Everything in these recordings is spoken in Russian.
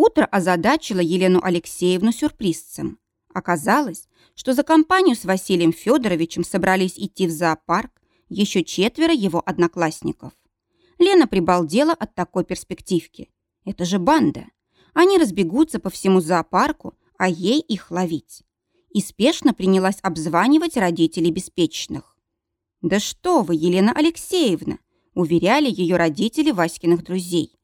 Утро озадачило Елену Алексеевну сюрпризцем. Оказалось, что за компанию с Василием Федоровичем собрались идти в зоопарк еще четверо его одноклассников. Лена прибалдела от такой перспективки. Это же банда. Они разбегутся по всему зоопарку, а ей их ловить. И спешно принялась обзванивать родителей беспечных. «Да что вы, Елена Алексеевна!» уверяли ее родители Васькиных друзей.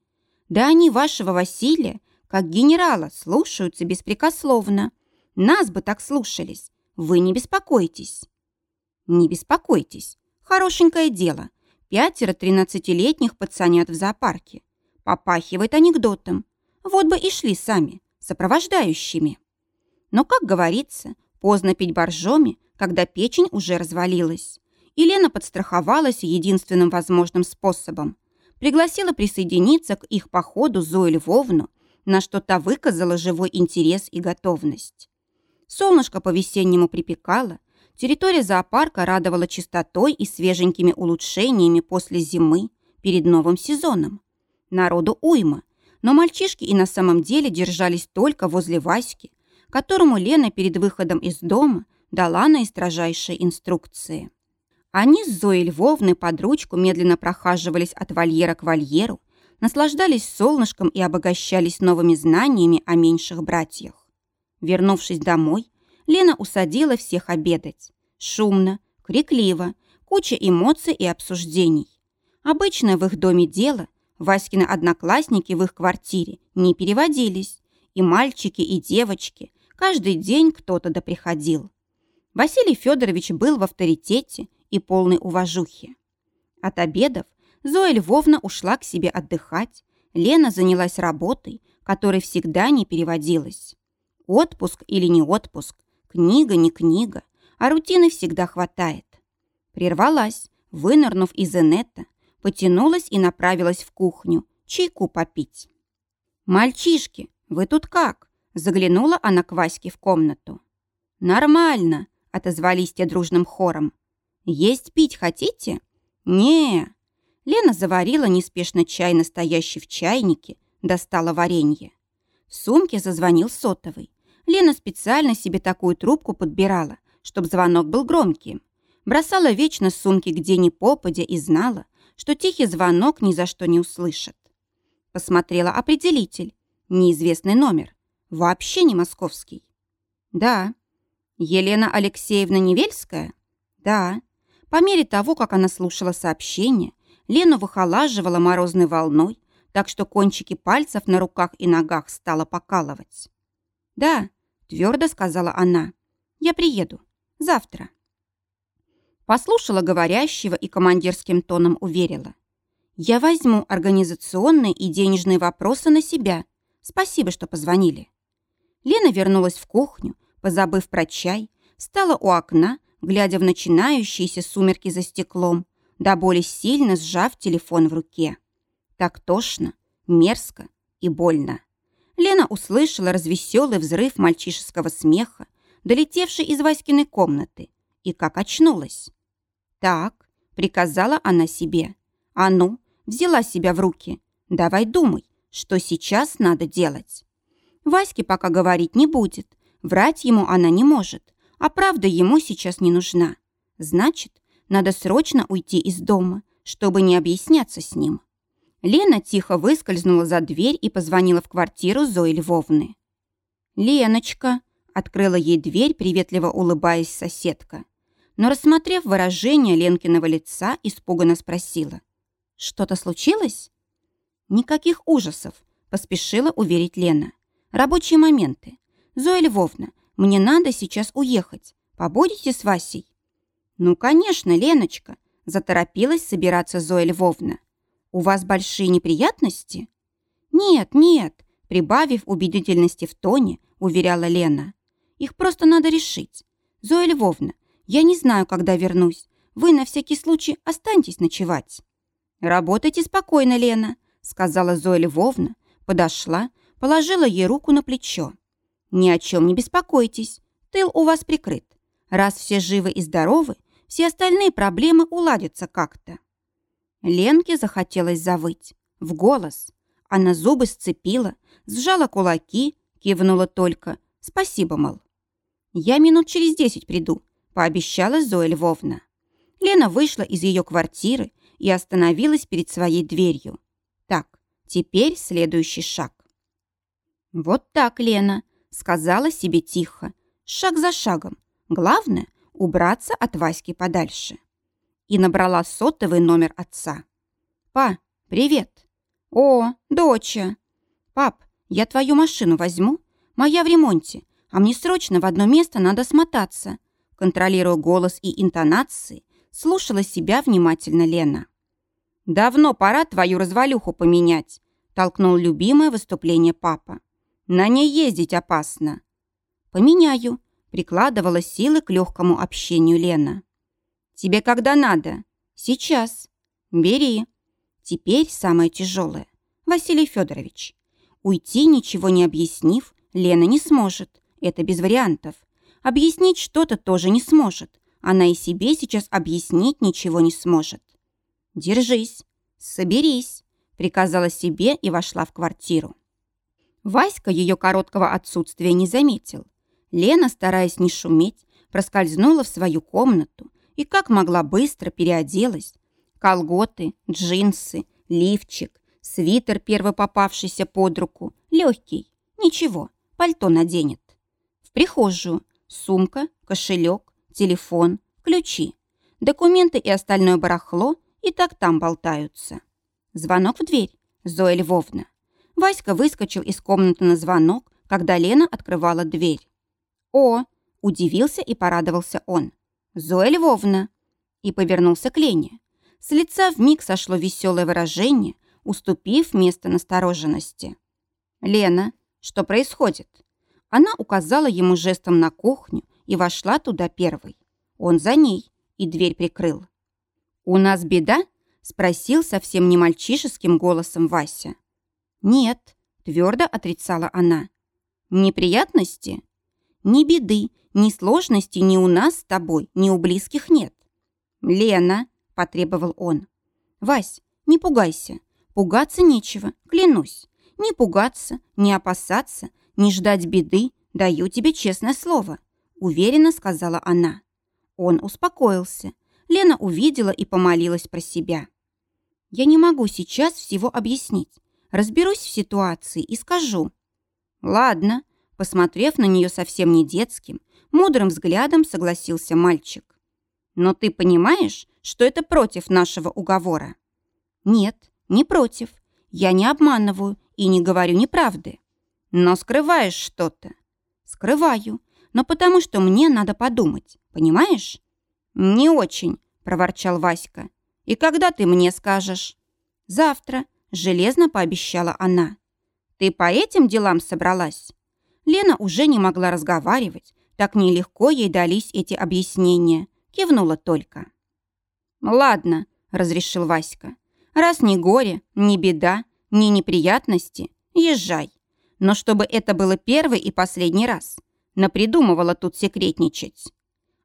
«Да они вашего Василия, как генерала, слушаются беспрекословно. Нас бы так слушались. Вы не беспокойтесь». «Не беспокойтесь. Хорошенькое дело. Пятеро тринадцатилетних пацанят в зоопарке. Попахивает анекдотом. Вот бы и шли сами, сопровождающими. Но, как говорится, поздно пить боржоми, когда печень уже развалилась. И Лена подстраховалась единственным возможным способом. Пригласила присоединиться к их походу Зою Львовну, на что та выказала живой интерес и готовность. Солнышко по-весеннему припекало, территория зоопарка радовала чистотой и свеженькими улучшениями после зимы перед новым сезоном. Народу уйма, но мальчишки и на самом деле держались только возле Васьки, которому Лена перед выходом из дома дала наистрожайшие инструкции. Они с Зоей Львовной под ручку медленно прохаживались от вольера к вольеру, наслаждались солнышком и обогащались новыми знаниями о меньших братьях. Вернувшись домой, Лена усадила всех обедать. Шумно, крикливо, куча эмоций и обсуждений. Обычное в их доме дело, Васькины одноклассники в их квартире не переводились. И мальчики, и девочки. Каждый день кто-то да приходил. Василий Федорович был в авторитете и полной уважухи. От обедов Зоя Львовна ушла к себе отдыхать. Лена занялась работой, которой всегда не переводилась. Отпуск или не отпуск, книга не книга, а рутины всегда хватает. Прервалась, вынырнув из инета, потянулась и направилась в кухню, чайку попить. «Мальчишки, вы тут как?» Заглянула она к Ваське в комнату. «Нормально», — отозвались те дружным хором. «Есть пить хотите?» не Лена заварила неспешно чай, настоящий в чайнике, достала варенье. В сумке зазвонил сотовый. Лена специально себе такую трубку подбирала, чтобы звонок был громким. Бросала вечно сумки где ни попадя и знала, что тихий звонок ни за что не услышит. Посмотрела определитель. Неизвестный номер. Вообще не московский. Да. Елена Алексеевна Невельская? Да. По мере того, как она слушала сообщение, Лену выхолаживала морозной волной, так что кончики пальцев на руках и ногах стало покалывать. «Да», — твердо сказала она, — «я приеду. Завтра». Послушала говорящего и командирским тоном уверила. «Я возьму организационные и денежные вопросы на себя. Спасибо, что позвонили». Лена вернулась в кухню, позабыв про чай, стала у окна, глядя в начинающиеся сумерки за стеклом, до боли сильно сжав телефон в руке. Так тошно, мерзко и больно. Лена услышала развеселый взрыв мальчишеского смеха, долетевший из Васькиной комнаты, и как очнулась. «Так», — приказала она себе. «А ну, взяла себя в руки. Давай думай, что сейчас надо делать». Ваське пока говорить не будет. Врать ему она не может. А правда ему сейчас не нужна. Значит, надо срочно уйти из дома, чтобы не объясняться с ним. Лена тихо выскользнула за дверь и позвонила в квартиру Зои Львовны. «Леночка», — открыла ей дверь, приветливо улыбаясь соседка но, рассмотрев выражение Ленкиного лица, испуганно спросила. «Что-то случилось?» «Никаких ужасов», — поспешила уверить Лена. «Рабочие моменты. Зоя Львовна, мне надо сейчас уехать. Побудете с Васей?» «Ну, конечно, Леночка», — заторопилась собираться Зоя Львовна. «У вас большие неприятности?» «Нет, нет», — прибавив убедительности в тоне, уверяла Лена. «Их просто надо решить. Зоя Львовна, я не знаю, когда вернусь. Вы на всякий случай останьтесь ночевать». «Работайте спокойно, Лена», — сказала Зоя Львовна, подошла, положила ей руку на плечо. «Ни о чем не беспокойтесь, тыл у вас прикрыт. Раз все живы и здоровы, все остальные проблемы уладятся как-то». Ленке захотелось завыть. В голос. Она зубы сцепила, сжала кулаки, кивнула только. Спасибо, мол. Я минут через десять приду, пообещала Зоя Львовна. Лена вышла из ее квартиры и остановилась перед своей дверью. Так, теперь следующий шаг. «Вот так, Лена», — сказала себе тихо, шаг за шагом. Главное — убраться от Васьки подальше. И набрала сотовый номер отца. «Па, привет». «О, доча». «Пап, я твою машину возьму? Моя в ремонте, а мне срочно в одно место надо смотаться». Контролируя голос и интонации, слушала себя внимательно Лена. «Давно пора твою развалюху поменять», толкнул любимое выступление папа. «На ней ездить опасно». «Поменяю», прикладывала силы к легкому общению Лена. «Тебе когда надо?» «Сейчас». «Бери». Теперь самое тяжелое. Василий Федорович. Уйти, ничего не объяснив, Лена не сможет. Это без вариантов. Объяснить что-то тоже не сможет. Она и себе сейчас объяснить ничего не сможет. «Держись, соберись», — приказала себе и вошла в квартиру. Васька ее короткого отсутствия не заметил. Лена, стараясь не шуметь, проскользнула в свою комнату и как могла быстро переоделась. Колготы, джинсы, лифчик, свитер, первый попавшийся под руку, легкий. Ничего, пальто наденет. В прихожую, сумка, кошелек, телефон, ключи. Документы и остальное барахло и так там болтаются. Звонок в дверь. Зоя Львовна. Васька выскочил из комнаты на звонок, когда Лена открывала дверь. «О!» – удивился и порадовался он. «Зоя Львовна!» И повернулся к Лене. С лица вмиг сошло веселое выражение, уступив место настороженности. «Лена, что происходит?» Она указала ему жестом на кухню, и вошла туда первой. Он за ней и дверь прикрыл. «У нас беда?» – спросил совсем не мальчишеским голосом Вася. «Нет», – твердо отрицала она. «Неприятности?» «Ни беды, ни сложностей ни у нас с тобой, ни у близких нет». «Лена», – потребовал он. «Вась, не пугайся. Пугаться нечего, клянусь. Не пугаться, не опасаться, не ждать беды, даю тебе честное слово уверенно сказала она. Он успокоился. Лена увидела и помолилась про себя. «Я не могу сейчас всего объяснить. Разберусь в ситуации и скажу». «Ладно», посмотрев на нее совсем не детским, мудрым взглядом согласился мальчик. «Но ты понимаешь, что это против нашего уговора?» «Нет, не против. Я не обманываю и не говорю неправды. Но скрываешь что-то». «Скрываю но потому что мне надо подумать, понимаешь?» «Не очень», — проворчал Васька. «И когда ты мне скажешь?» «Завтра», — железно пообещала она. «Ты по этим делам собралась?» Лена уже не могла разговаривать, так нелегко ей дались эти объяснения. Кивнула только. «Ладно», — разрешил Васька. «Раз ни горе, ни беда, ни неприятности, езжай. Но чтобы это было первый и последний раз напридумывала тут секретничать.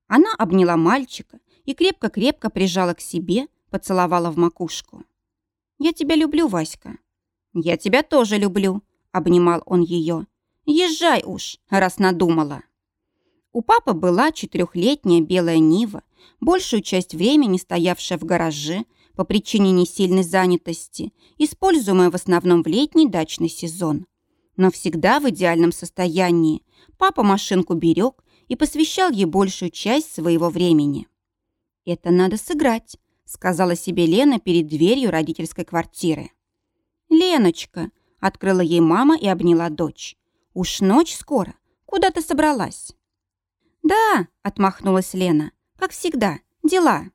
Она обняла мальчика и крепко-крепко прижала к себе, поцеловала в макушку. «Я тебя люблю, Васька». «Я тебя тоже люблю», — обнимал он ее. «Езжай уж, раз надумала». У папы была четырехлетняя белая Нива, большую часть времени стоявшая в гараже по причине несильной занятости, используемая в основном в летний дачный сезон. Но всегда в идеальном состоянии, Папа машинку берег и посвящал ей большую часть своего времени. «Это надо сыграть», — сказала себе Лена перед дверью родительской квартиры. «Леночка», — открыла ей мама и обняла дочь. «Уж ночь скоро. Куда ты собралась?» «Да», — отмахнулась Лена, — «как всегда, дела».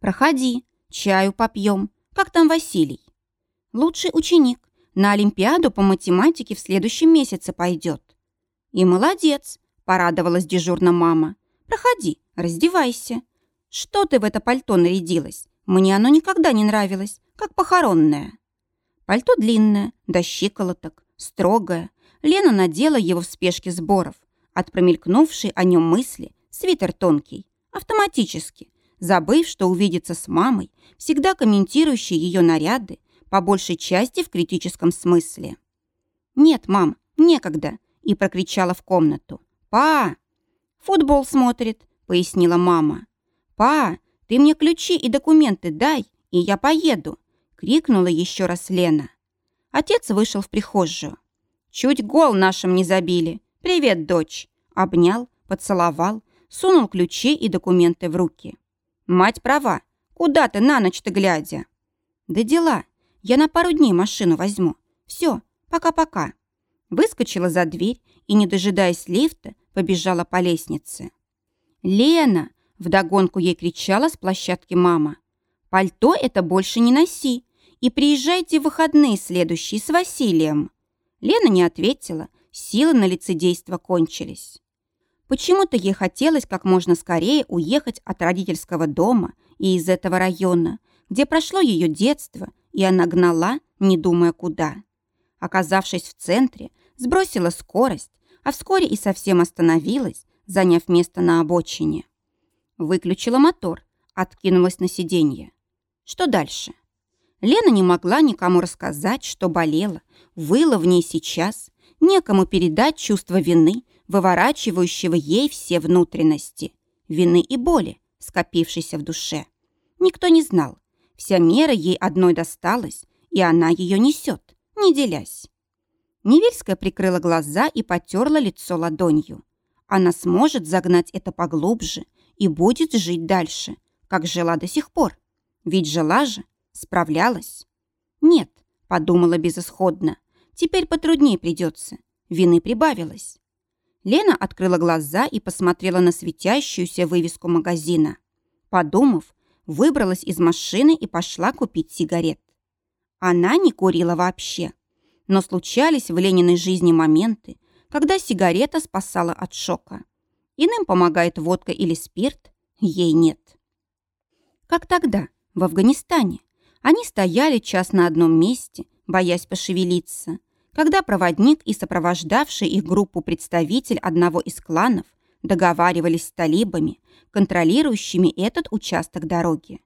«Проходи, чаю попьем. Как там Василий?» «Лучший ученик. На Олимпиаду по математике в следующем месяце пойдет. «И молодец», – порадовалась дежурно мама. «Проходи, раздевайся. Что ты в это пальто нарядилась? Мне оно никогда не нравилось, как похоронное». Пальто длинное, до щиколоток, строгое. Лена надела его в спешке сборов. От промелькнувшей о нем мысли свитер тонкий, автоматически, забыв, что увидится с мамой, всегда комментирующей ее наряды, по большей части в критическом смысле. «Нет, мам, некогда», и прокричала в комнату. «Па!» «Футбол смотрит», — пояснила мама. «Па, ты мне ключи и документы дай, и я поеду», — крикнула еще раз Лена. Отец вышел в прихожую. «Чуть гол нашим не забили. Привет, дочь!» Обнял, поцеловал, сунул ключи и документы в руки. «Мать права. Куда ты на ночь-то глядя?» «Да дела. Я на пару дней машину возьму. Все, пока-пока». Выскочила за дверь и, не дожидаясь лифта, побежала по лестнице. «Лена!» – вдогонку ей кричала с площадки мама. «Пальто это больше не носи и приезжайте в выходные следующие с Василием». Лена не ответила, силы на лицедейство кончились. Почему-то ей хотелось как можно скорее уехать от родительского дома и из этого района, где прошло ее детство, и она гнала, не думая куда. Оказавшись в центре, сбросила скорость, а вскоре и совсем остановилась, заняв место на обочине. Выключила мотор, откинулась на сиденье. Что дальше? Лена не могла никому рассказать, что болела, выла в ней сейчас, некому передать чувство вины, выворачивающего ей все внутренности, вины и боли, скопившейся в душе. Никто не знал. Вся мера ей одной досталась, и она ее несет, не делясь. Невельская прикрыла глаза и потерла лицо ладонью. Она сможет загнать это поглубже и будет жить дальше, как жила до сих пор. Ведь жила же, справлялась. Нет, подумала безысходно, теперь потруднее придется. Вины прибавилось. Лена открыла глаза и посмотрела на светящуюся вывеску магазина. Подумав, выбралась из машины и пошла купить сигарет. Она не курила вообще. Но случались в Лениной жизни моменты, когда сигарета спасала от шока. Иным помогает водка или спирт, ей нет. Как тогда, в Афганистане. Они стояли час на одном месте, боясь пошевелиться, когда проводник и сопровождавший их группу представитель одного из кланов договаривались с талибами, контролирующими этот участок дороги.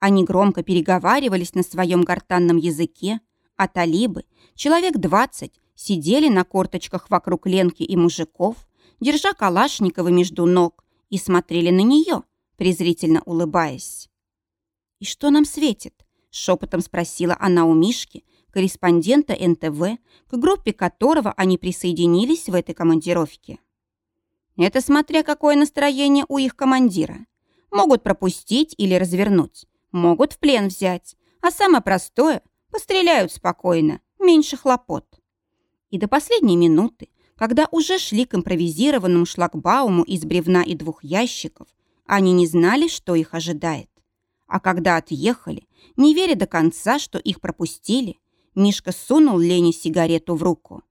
Они громко переговаривались на своем гортанном языке, а талибы, человек двадцать, сидели на корточках вокруг Ленки и мужиков, держа Калашникова между ног, и смотрели на нее, презрительно улыбаясь. «И что нам светит?» – шепотом спросила она у Мишки, корреспондента НТВ, к группе которого они присоединились в этой командировке. Это смотря какое настроение у их командира. Могут пропустить или развернуть, могут в плен взять, а самое простое Постреляют спокойно, меньше хлопот. И до последней минуты, когда уже шли к импровизированному шлагбауму из бревна и двух ящиков, они не знали, что их ожидает. А когда отъехали, не веря до конца, что их пропустили, Мишка сунул Лене сигарету в руку.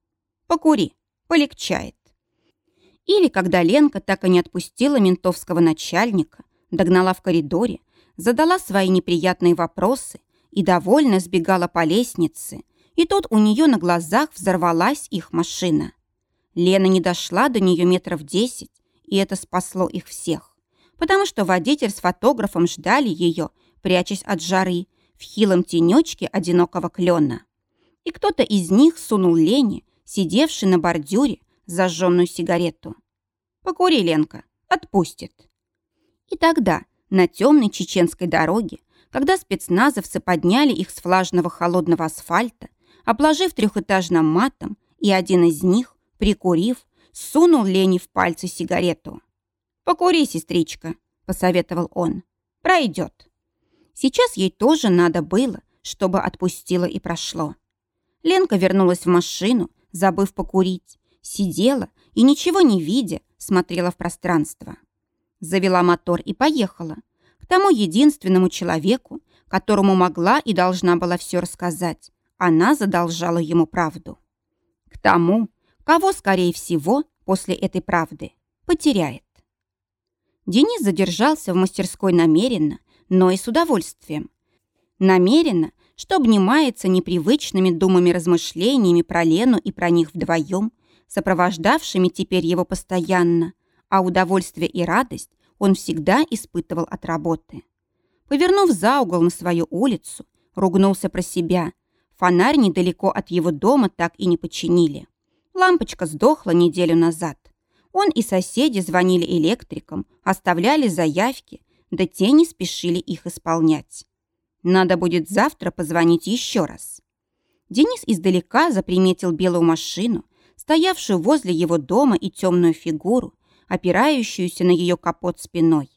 «Покури, полегчает». Или когда Ленка так и не отпустила ментовского начальника, догнала в коридоре, задала свои неприятные вопросы и довольно сбегала по лестнице, и тут у нее на глазах взорвалась их машина. Лена не дошла до нее метров десять, и это спасло их всех, потому что водитель с фотографом ждали ее, прячась от жары, в хилом тенечке одинокого клена. И кто-то из них сунул Лене, сидевший на бордюре, зажженную сигарету. «Покури, Ленка, отпустит». И тогда на темной чеченской дороге когда спецназовцы подняли их с влажного холодного асфальта, обложив трехэтажным матом, и один из них, прикурив, сунул Лене в пальцы сигарету. «Покури, сестричка», — посоветовал он. «Пройдет». Сейчас ей тоже надо было, чтобы отпустило и прошло. Ленка вернулась в машину, забыв покурить, сидела и, ничего не видя, смотрела в пространство. Завела мотор и поехала, тому единственному человеку, которому могла и должна была все рассказать. Она задолжала ему правду. К тому, кого, скорее всего, после этой правды потеряет. Денис задержался в мастерской намеренно, но и с удовольствием. Намеренно, что обнимается непривычными думами-размышлениями про Лену и про них вдвоем, сопровождавшими теперь его постоянно, а удовольствие и радость он всегда испытывал от работы. Повернув за угол на свою улицу, ругнулся про себя, Фонарь недалеко от его дома так и не починили. Лампочка сдохла неделю назад. Он и соседи звонили электрикам, оставляли заявки, да те не спешили их исполнять. Надо будет завтра позвонить еще раз. Денис издалека заприметил белую машину, стоявшую возле его дома и темную фигуру, опирающуюся на ее капот спиной.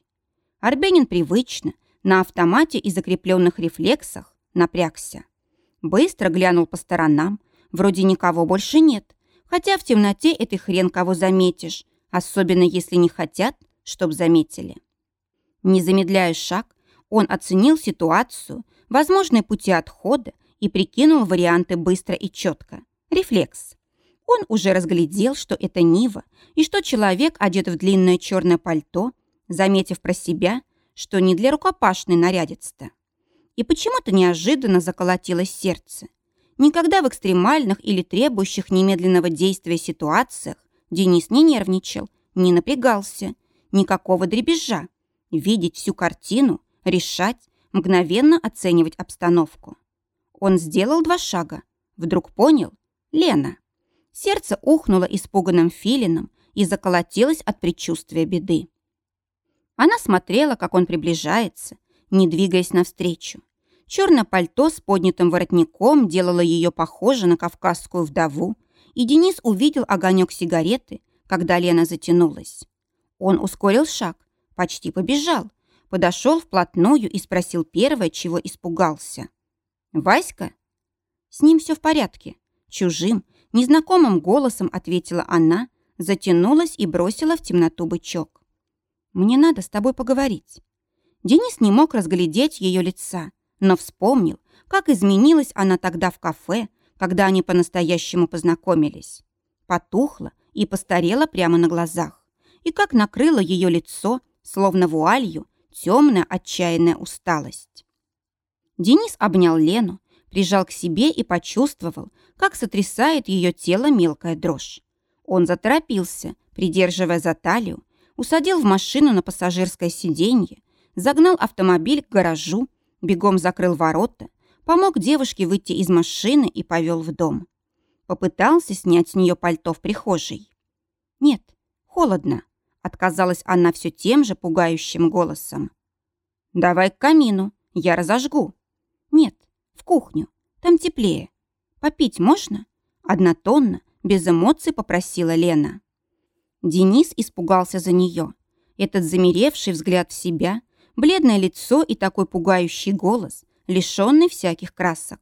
Арбенин привычно, на автомате и закрепленных рефлексах, напрягся. Быстро глянул по сторонам, вроде никого больше нет, хотя в темноте этой хрен кого заметишь, особенно если не хотят, чтоб заметили. Не замедляя шаг, он оценил ситуацию, возможные пути отхода и прикинул варианты быстро и четко. Рефлекс. Он уже разглядел, что это Нива, и что человек одет в длинное черное пальто, заметив про себя, что не для рукопашной нарядится-то. И почему-то неожиданно заколотилось сердце. Никогда в экстремальных или требующих немедленного действия ситуациях Денис не нервничал, не напрягался, никакого дребезжа. Видеть всю картину, решать, мгновенно оценивать обстановку. Он сделал два шага. Вдруг понял — Лена. Сердце ухнуло испуганным филином и заколотилось от предчувствия беды. Она смотрела, как он приближается, не двигаясь навстречу. Черное пальто с поднятым воротником делало ее похоже на кавказскую вдову, и Денис увидел огонек сигареты, когда Лена затянулась. Он ускорил шаг, почти побежал, подошел вплотную и спросил первое, чего испугался. «Васька?» «С ним все в порядке». Чужим, незнакомым голосом ответила она, затянулась и бросила в темноту бычок. Мне надо с тобой поговорить». Денис не мог разглядеть ее лица, но вспомнил, как изменилась она тогда в кафе, когда они по-настоящему познакомились. Потухла и постарела прямо на глазах. И как накрыло ее лицо, словно вуалью, темная отчаянная усталость. Денис обнял Лену, прижал к себе и почувствовал, как сотрясает ее тело мелкая дрожь. Он заторопился, придерживая за талию, усадил в машину на пассажирское сиденье, загнал автомобиль к гаражу, бегом закрыл ворота, помог девушке выйти из машины и повел в дом. Попытался снять с нее пальто в прихожей. «Нет, холодно», — отказалась она все тем же пугающим голосом. «Давай к камину, я разожгу». «Нет, в кухню, там теплее. Попить можно?» Однотонно, без эмоций попросила Лена. Денис испугался за нее. Этот замеревший взгляд в себя, бледное лицо и такой пугающий голос, лишенный всяких красок.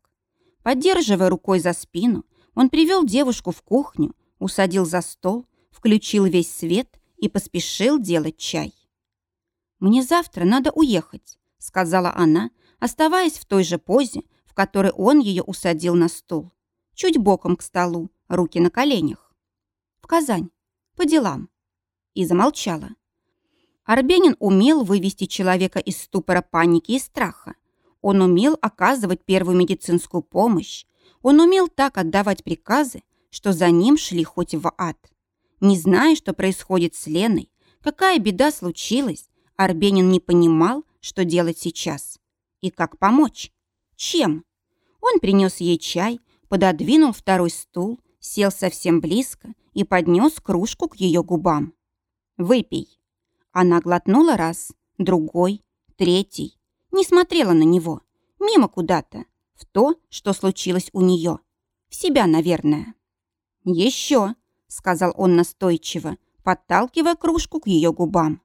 Поддерживая рукой за спину, он привел девушку в кухню, усадил за стол, включил весь свет и поспешил делать чай. «Мне завтра надо уехать», — сказала она, оставаясь в той же позе, в которой он ее усадил на стул. Чуть боком к столу, руки на коленях. «В Казань. По делам. И замолчала. Арбенин умел вывести человека из ступора паники и страха. Он умел оказывать первую медицинскую помощь. Он умел так отдавать приказы, что за ним шли хоть в ад. Не зная, что происходит с Леной, какая беда случилась, Арбенин не понимал, что делать сейчас. И как помочь? Чем? Он принес ей чай, пододвинул второй стул, сел совсем близко и поднес кружку к ее губам. «Выпей». Она глотнула раз, другой, третий. Не смотрела на него. Мимо куда-то. В то, что случилось у нее. В себя, наверное. «Еще», — сказал он настойчиво, подталкивая кружку к ее губам.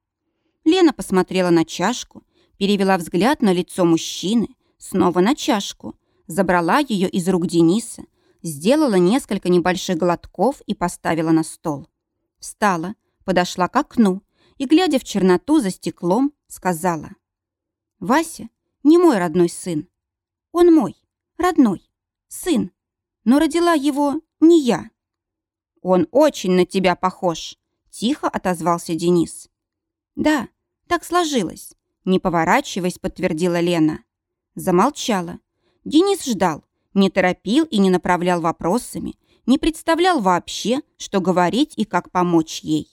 Лена посмотрела на чашку, перевела взгляд на лицо мужчины, снова на чашку, забрала ее из рук Дениса, сделала несколько небольших глотков и поставила на стол. Встала, подошла к окну и, глядя в черноту за стеклом, сказала. «Вася не мой родной сын. Он мой, родной, сын, но родила его не я». «Он очень на тебя похож», — тихо отозвался Денис. «Да, так сложилось», — не поворачиваясь, подтвердила Лена. Замолчала. Денис ждал, не торопил и не направлял вопросами, не представлял вообще, что говорить и как помочь ей.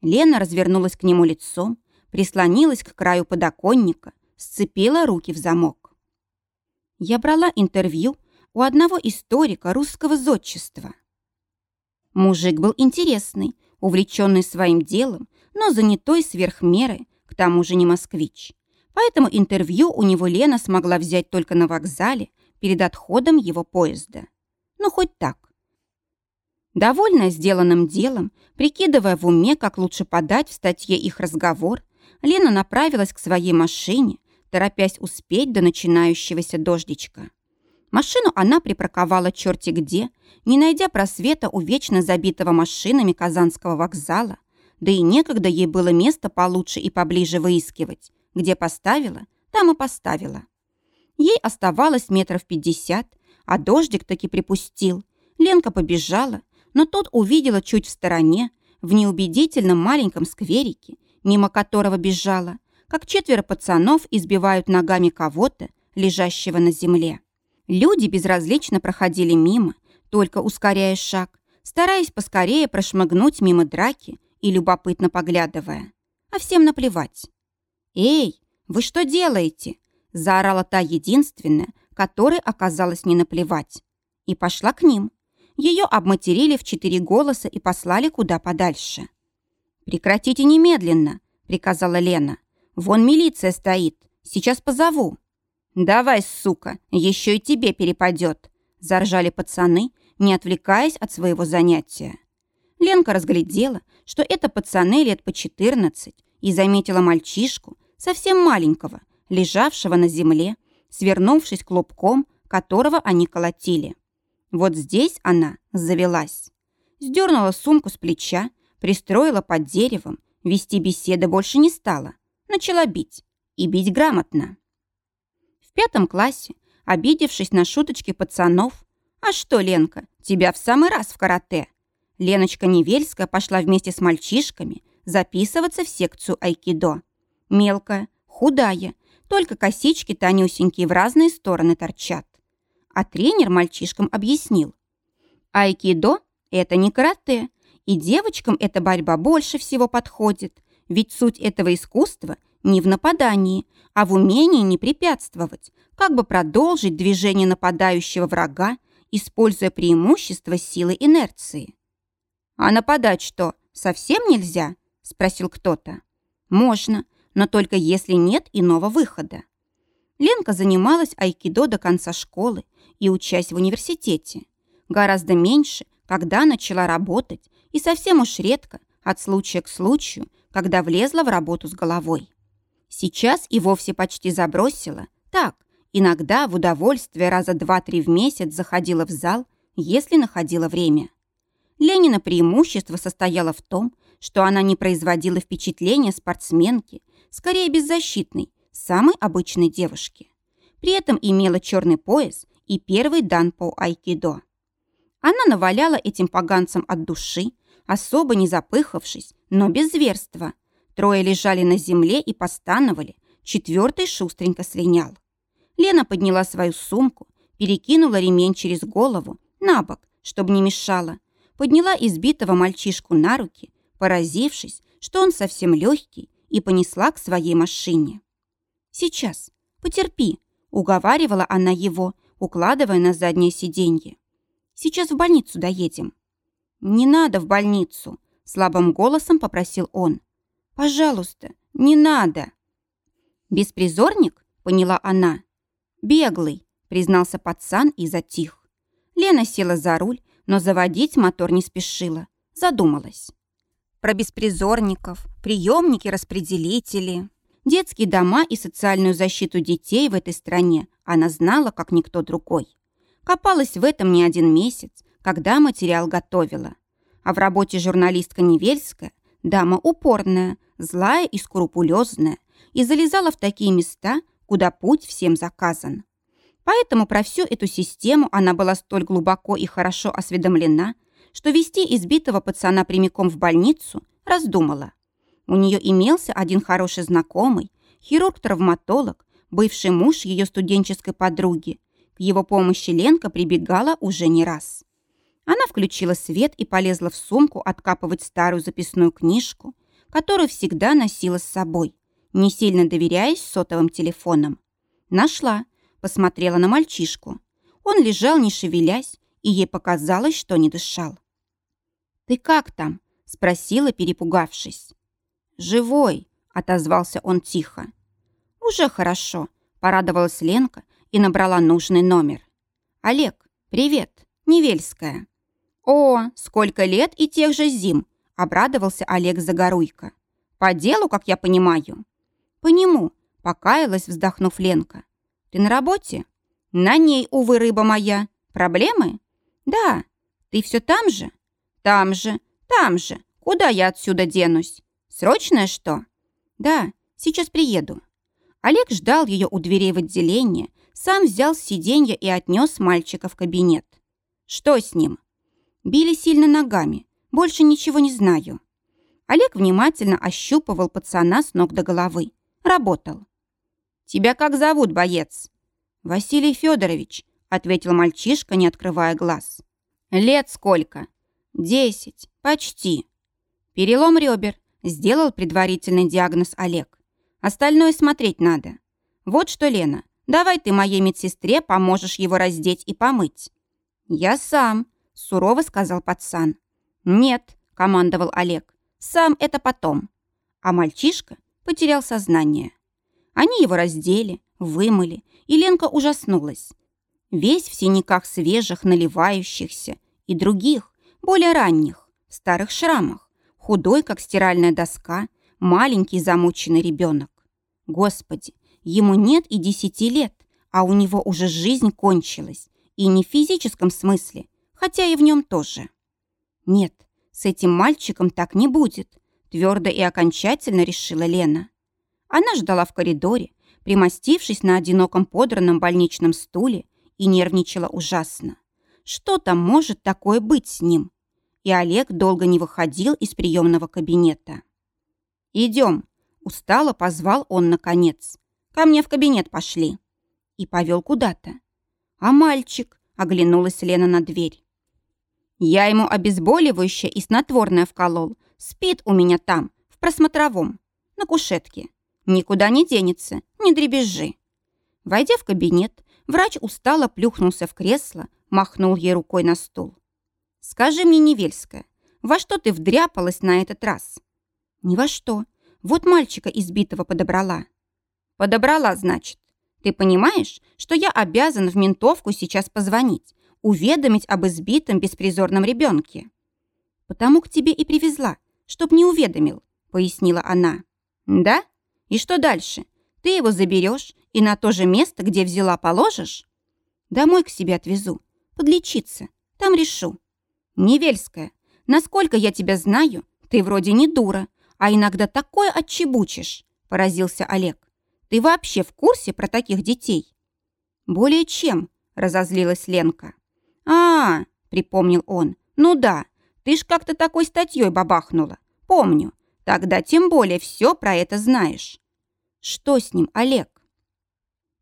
Лена развернулась к нему лицом, прислонилась к краю подоконника, сцепила руки в замок. Я брала интервью у одного историка русского зодчества. Мужик был интересный, увлеченный своим делом, но занятой сверх меры, к тому же не москвич. Поэтому интервью у него Лена смогла взять только на вокзале перед отходом его поезда. Ну, хоть так. Довольная сделанным делом, прикидывая в уме, как лучше подать в статье их разговор, Лена направилась к своей машине, торопясь успеть до начинающегося дождичка. Машину она припарковала черти где, не найдя просвета у вечно забитого машинами Казанского вокзала, да и некогда ей было место получше и поближе выискивать. Где поставила, там и поставила. Ей оставалось метров пятьдесят, а дождик таки припустил. Ленка побежала, но тут увидела чуть в стороне, в неубедительном маленьком скверике, мимо которого бежала, как четверо пацанов избивают ногами кого-то, лежащего на земле. Люди безразлично проходили мимо, только ускоряя шаг, стараясь поскорее прошмыгнуть мимо драки и любопытно поглядывая. А всем наплевать. «Эй, вы что делаете?» – заорала та единственная, которой оказалось не наплевать. И пошла к ним. Ее обматерили в четыре голоса и послали куда подальше. «Прекратите немедленно», – приказала Лена. «Вон милиция стоит. Сейчас позову». «Давай, сука, еще и тебе перепадет!» Заржали пацаны, не отвлекаясь от своего занятия. Ленка разглядела, что это пацаны лет по 14, и заметила мальчишку, совсем маленького, лежавшего на земле, свернувшись клубком, которого они колотили. Вот здесь она завелась. Сдернула сумку с плеча, пристроила под деревом, вести беседы больше не стала. Начала бить. И бить грамотно. Пятом классе, обидевшись на шуточки пацанов, «А что, Ленка, тебя в самый раз в карате?» Леночка Невельская пошла вместе с мальчишками записываться в секцию айкидо. Мелкая, худая, только косички тонюсенькие в разные стороны торчат. А тренер мальчишкам объяснил. Айкидо – это не карате, и девочкам эта борьба больше всего подходит, ведь суть этого искусства – не в нападании, а в умении не препятствовать, как бы продолжить движение нападающего врага, используя преимущество силы инерции. «А нападать что, совсем нельзя?» – спросил кто-то. «Можно, но только если нет иного выхода». Ленка занималась айкидо до конца школы и учась в университете. Гораздо меньше, когда начала работать, и совсем уж редко, от случая к случаю, когда влезла в работу с головой. Сейчас и вовсе почти забросила. Так, иногда в удовольствие раза два-три в месяц заходила в зал, если находила время. Ленина преимущество состояло в том, что она не производила впечатления спортсменки, скорее беззащитной, самой обычной девушки. При этом имела черный пояс и первый дан по айкидо. Она наваляла этим поганцам от души, особо не запыхавшись, но без зверства, Трое лежали на земле и постановали, четвертый шустренько слинял. Лена подняла свою сумку, перекинула ремень через голову, на бок, чтобы не мешало, подняла избитого мальчишку на руки, поразившись, что он совсем легкий, и понесла к своей машине. «Сейчас, потерпи», — уговаривала она его, укладывая на заднее сиденье. «Сейчас в больницу доедем». «Не надо в больницу», — слабым голосом попросил он. Пожалуйста, не надо!» «Беспризорник?» — поняла она. «Беглый», — признался пацан и затих. Лена села за руль, но заводить мотор не спешила. Задумалась. Про беспризорников, приемники, распределители, детские дома и социальную защиту детей в этой стране она знала, как никто другой. Копалась в этом не один месяц, когда материал готовила. А в работе журналистка Невельская, дама упорная, злая и скрупулезная, и залезала в такие места, куда путь всем заказан. Поэтому про всю эту систему она была столь глубоко и хорошо осведомлена, что вести избитого пацана прямиком в больницу раздумала. У нее имелся один хороший знакомый, хирург-травматолог, бывший муж ее студенческой подруги. К его помощи Ленка прибегала уже не раз. Она включила свет и полезла в сумку откапывать старую записную книжку, которую всегда носила с собой, не сильно доверяясь сотовым телефонам. Нашла, посмотрела на мальчишку. Он лежал, не шевелясь, и ей показалось, что не дышал. «Ты как там?» — спросила, перепугавшись. «Живой», — отозвался он тихо. «Уже хорошо», — порадовалась Ленка и набрала нужный номер. «Олег, привет, Невельская». «О, сколько лет и тех же зим!» — обрадовался Олег Загоруйко. «По делу, как я понимаю?» «По нему», — покаялась, вздохнув Ленка. «Ты на работе?» «На ней, увы, рыба моя. Проблемы?» «Да. Ты все там же?» «Там же, там же. Куда я отсюда денусь? Срочное что?» «Да, сейчас приеду». Олег ждал ее у дверей в отделение, сам взял с сиденья и отнес мальчика в кабинет. «Что с ним?» Били сильно ногами. Больше ничего не знаю. Олег внимательно ощупывал пацана с ног до головы. Работал. «Тебя как зовут, боец?» «Василий Федорович», — ответил мальчишка, не открывая глаз. «Лет сколько?» «Десять. Почти». «Перелом ребер», — сделал предварительный диагноз Олег. «Остальное смотреть надо. Вот что, Лена, давай ты моей медсестре поможешь его раздеть и помыть». «Я сам», сурово сказал пацан. «Нет», — командовал Олег, — «сам это потом». А мальчишка потерял сознание. Они его раздели, вымыли, и Ленка ужаснулась. Весь в синяках свежих, наливающихся, и других, более ранних, в старых шрамах, худой, как стиральная доска, маленький замученный ребенок. Господи, ему нет и десяти лет, а у него уже жизнь кончилась, и не в физическом смысле, хотя и в нем тоже. Нет, с этим мальчиком так не будет, твердо и окончательно решила Лена. Она ждала в коридоре, примостившись на одиноком подранном больничном стуле и нервничала ужасно. Что там может такое быть с ним? И Олег долго не выходил из приемного кабинета. «Идем», — устало позвал он наконец. «Ко мне в кабинет пошли». И повел куда-то. «А мальчик?» — оглянулась Лена на дверь. Я ему обезболивающее и снотворное вколол. Спит у меня там, в просмотровом, на кушетке. Никуда не денется, не дребезжи. Войдя в кабинет, врач устало плюхнулся в кресло, махнул ей рукой на стул. «Скажи мне, Невельская, во что ты вдряпалась на этот раз?» «Ни во что. Вот мальчика избитого подобрала». «Подобрала, значит. Ты понимаешь, что я обязан в ментовку сейчас позвонить, уведомить об избитом беспризорном ребенке. «Потому к тебе и привезла, чтоб не уведомил», — пояснила она. «Да? И что дальше? Ты его заберешь и на то же место, где взяла, положишь?» «Домой к себе отвезу. Подлечиться. Там решу». «Невельская, насколько я тебя знаю, ты вроде не дура, а иногда такое отчебучишь», — поразился Олег. «Ты вообще в курсе про таких детей?» «Более чем», — разозлилась Ленка а, припомнил он. «Ну да, ты ж как-то такой статьей бабахнула. Помню. Тогда тем более все про это знаешь». «Что с ним, Олег?»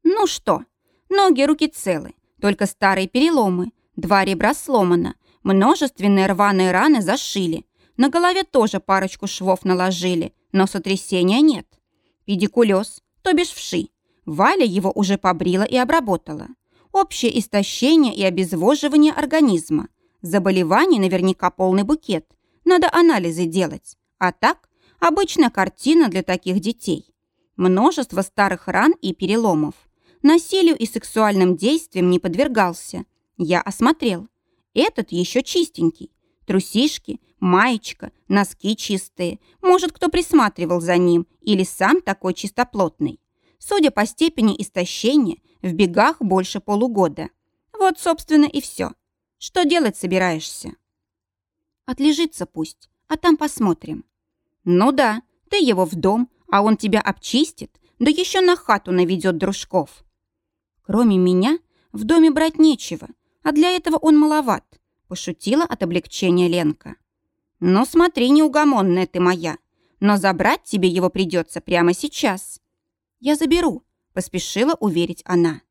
«Ну что, ноги, руки целы, только старые переломы, два ребра сломано, множественные рваные раны зашили, на голове тоже парочку швов наложили, но сотрясения нет. Педикулез, то бишь вши. Валя его уже побрила и обработала общее истощение и обезвоживание организма. Заболеваний наверняка полный букет. Надо анализы делать. А так, обычная картина для таких детей. Множество старых ран и переломов. Насилию и сексуальным действиям не подвергался. Я осмотрел. Этот еще чистенький. Трусишки, маечка, носки чистые. Может, кто присматривал за ним или сам такой чистоплотный. Судя по степени истощения, в бегах больше полугода. Вот, собственно, и все. Что делать собираешься? Отлежится пусть, а там посмотрим. Ну да, ты его в дом, а он тебя обчистит, да еще на хату наведет дружков. Кроме меня в доме брать нечего, а для этого он маловат, пошутила от облегчения Ленка. Ну смотри, неугомонная ты моя, но забрать тебе его придется прямо сейчас. Я заберу, поспешила уверить она.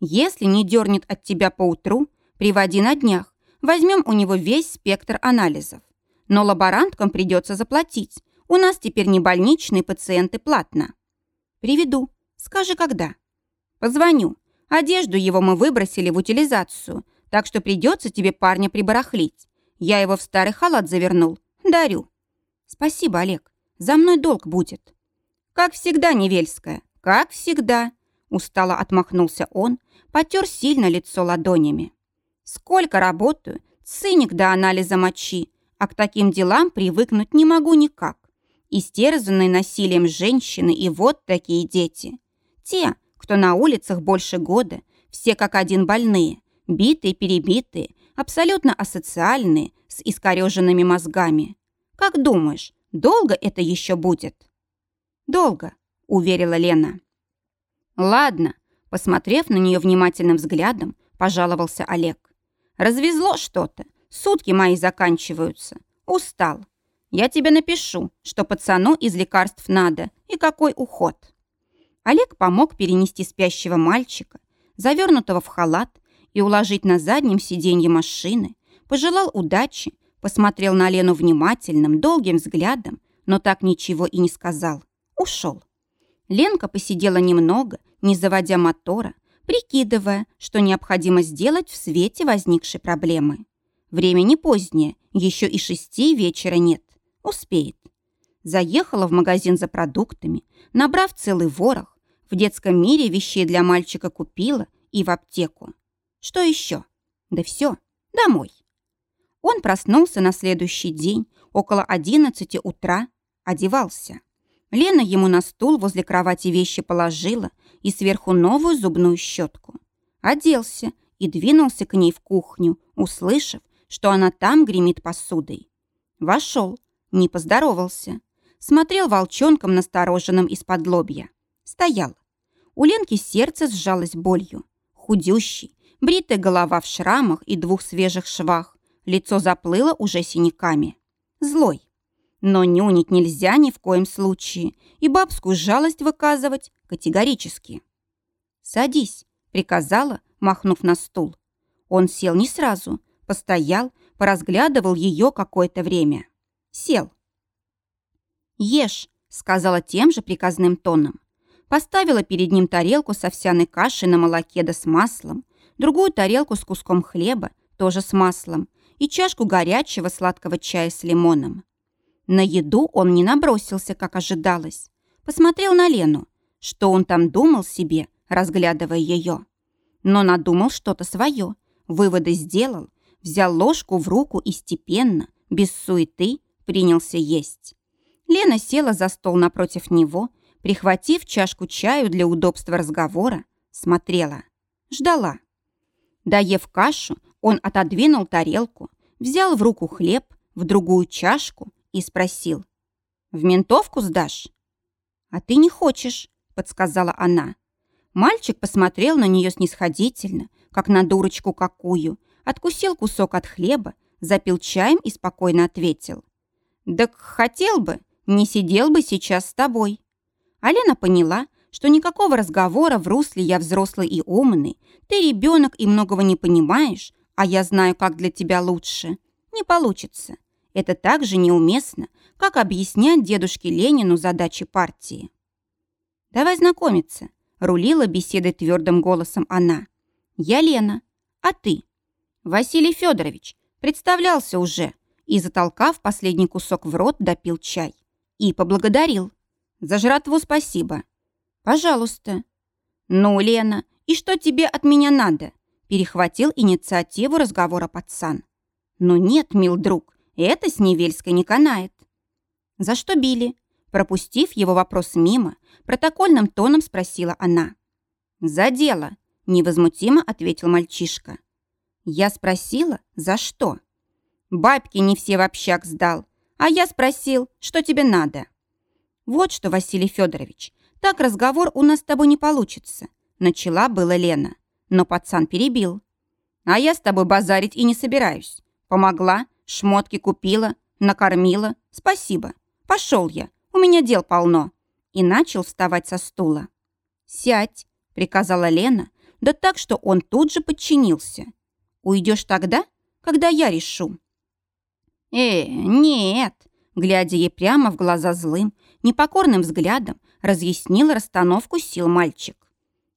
«Если не дернет от тебя поутру, приводи на днях. Возьмем у него весь спектр анализов. Но лаборанткам придется заплатить. У нас теперь не больничные пациенты платно». «Приведу. Скажи, когда?» «Позвоню. Одежду его мы выбросили в утилизацию, так что придется тебе парня прибарахлить. Я его в старый халат завернул. Дарю. Спасибо, Олег. За мной долг будет. Как всегда, Невельская, как всегда. Устало отмахнулся он, потер сильно лицо ладонями. Сколько работаю, циник до анализа мочи, а к таким делам привыкнуть не могу никак. Истерзанные насилием женщины и вот такие дети. Те, кто на улицах больше года, все как один больные, битые, перебитые, абсолютно асоциальные, с искореженными мозгами. Как думаешь, долго это еще будет? Долго, уверила Лена. Ладно, посмотрев на нее внимательным взглядом, пожаловался Олег. Развезло что-то, сутки мои заканчиваются. Устал. Я тебе напишу, что пацану из лекарств надо и какой уход. Олег помог перенести спящего мальчика, завернутого в халат, и уложить на заднем сиденье машины, пожелал удачи, посмотрел на Лену внимательным, долгим взглядом, но так ничего и не сказал. Ушел. Ленка посидела немного, не заводя мотора, прикидывая, что необходимо сделать в свете возникшей проблемы. Время не позднее, еще и шести вечера нет. Успеет. Заехала в магазин за продуктами, набрав целый ворох. В детском мире вещей для мальчика купила и в аптеку. Что еще? Да все, домой. Он проснулся на следующий день, около одиннадцати утра, одевался. Лена ему на стул возле кровати вещи положила и сверху новую зубную щетку. Оделся и двинулся к ней в кухню, услышав, что она там гремит посудой. Вошел, не поздоровался. Смотрел волчонком настороженным из-под лобья. Стоял. У Ленки сердце сжалось болью. Худющий, бритая голова в шрамах и двух свежих швах. Лицо заплыло уже синяками. Злой. Но нюнить нельзя ни в коем случае, и бабскую жалость выказывать категорически. «Садись», — приказала, махнув на стул. Он сел не сразу, постоял, поразглядывал ее какое-то время. Сел. «Ешь», — сказала тем же приказным тоном. Поставила перед ним тарелку с овсяной кашей на молоке да с маслом, другую тарелку с куском хлеба, тоже с маслом, и чашку горячего сладкого чая с лимоном. На еду он не набросился, как ожидалось. Посмотрел на Лену, что он там думал себе, разглядывая ее. Но надумал что-то свое, выводы сделал, взял ложку в руку и степенно, без суеты, принялся есть. Лена села за стол напротив него, прихватив чашку чаю для удобства разговора, смотрела, ждала. Доев кашу, он отодвинул тарелку, взял в руку хлеб, в другую чашку и спросил. «В ментовку сдашь?» «А ты не хочешь», — подсказала она. Мальчик посмотрел на нее снисходительно, как на дурочку какую, откусил кусок от хлеба, запил чаем и спокойно ответил. «Так хотел бы, не сидел бы сейчас с тобой». Алена поняла, что никакого разговора в русле «я взрослый и умный», «ты ребенок и многого не понимаешь», «а я знаю, как для тебя лучше» не получится. Это так же неуместно, как объяснять дедушке Ленину задачи партии. «Давай знакомиться», — рулила беседой твердым голосом она. «Я Лена, а ты?» Василий Федорович представлялся уже и, затолкав последний кусок в рот, допил чай. И поблагодарил. «За жратву спасибо». «Пожалуйста». «Ну, Лена, и что тебе от меня надо?» Перехватил инициативу разговора пацан. «Ну нет, мил друг, это с Невельской не канает». «За что били?» Пропустив его вопрос мимо, протокольным тоном спросила она. «За дело», — невозмутимо ответил мальчишка. Я спросила, за что? Бабки не все в общак сдал, а я спросил, что тебе надо. Вот что, Василий Федорович, так разговор у нас с тобой не получится. Начала была Лена, но пацан перебил. А я с тобой базарить и не собираюсь. Помогла, шмотки купила, накормила. Спасибо. Пошел я, у меня дел полно. И начал вставать со стула. «Сядь», — приказала Лена, да так, что он тут же подчинился. Уйдешь тогда, когда я решу». «Э, нет», глядя ей прямо в глаза злым, непокорным взглядом, разъяснил расстановку сил мальчик.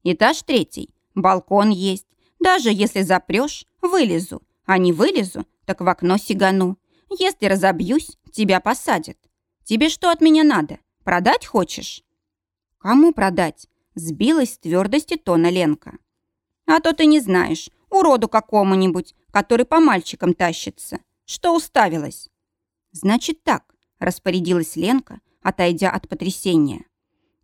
«Этаж третий, балкон есть. Даже если запрешь, вылезу. А не вылезу, так в окно сигану. Если разобьюсь, тебя посадят. Тебе что от меня надо? Продать хочешь?» «Кому продать?» – сбилась с твердости тона Ленка. «А то ты не знаешь, уроду какому-нибудь, который по мальчикам тащится. Что уставилась?» «Значит так», – распорядилась Ленка, отойдя от потрясения.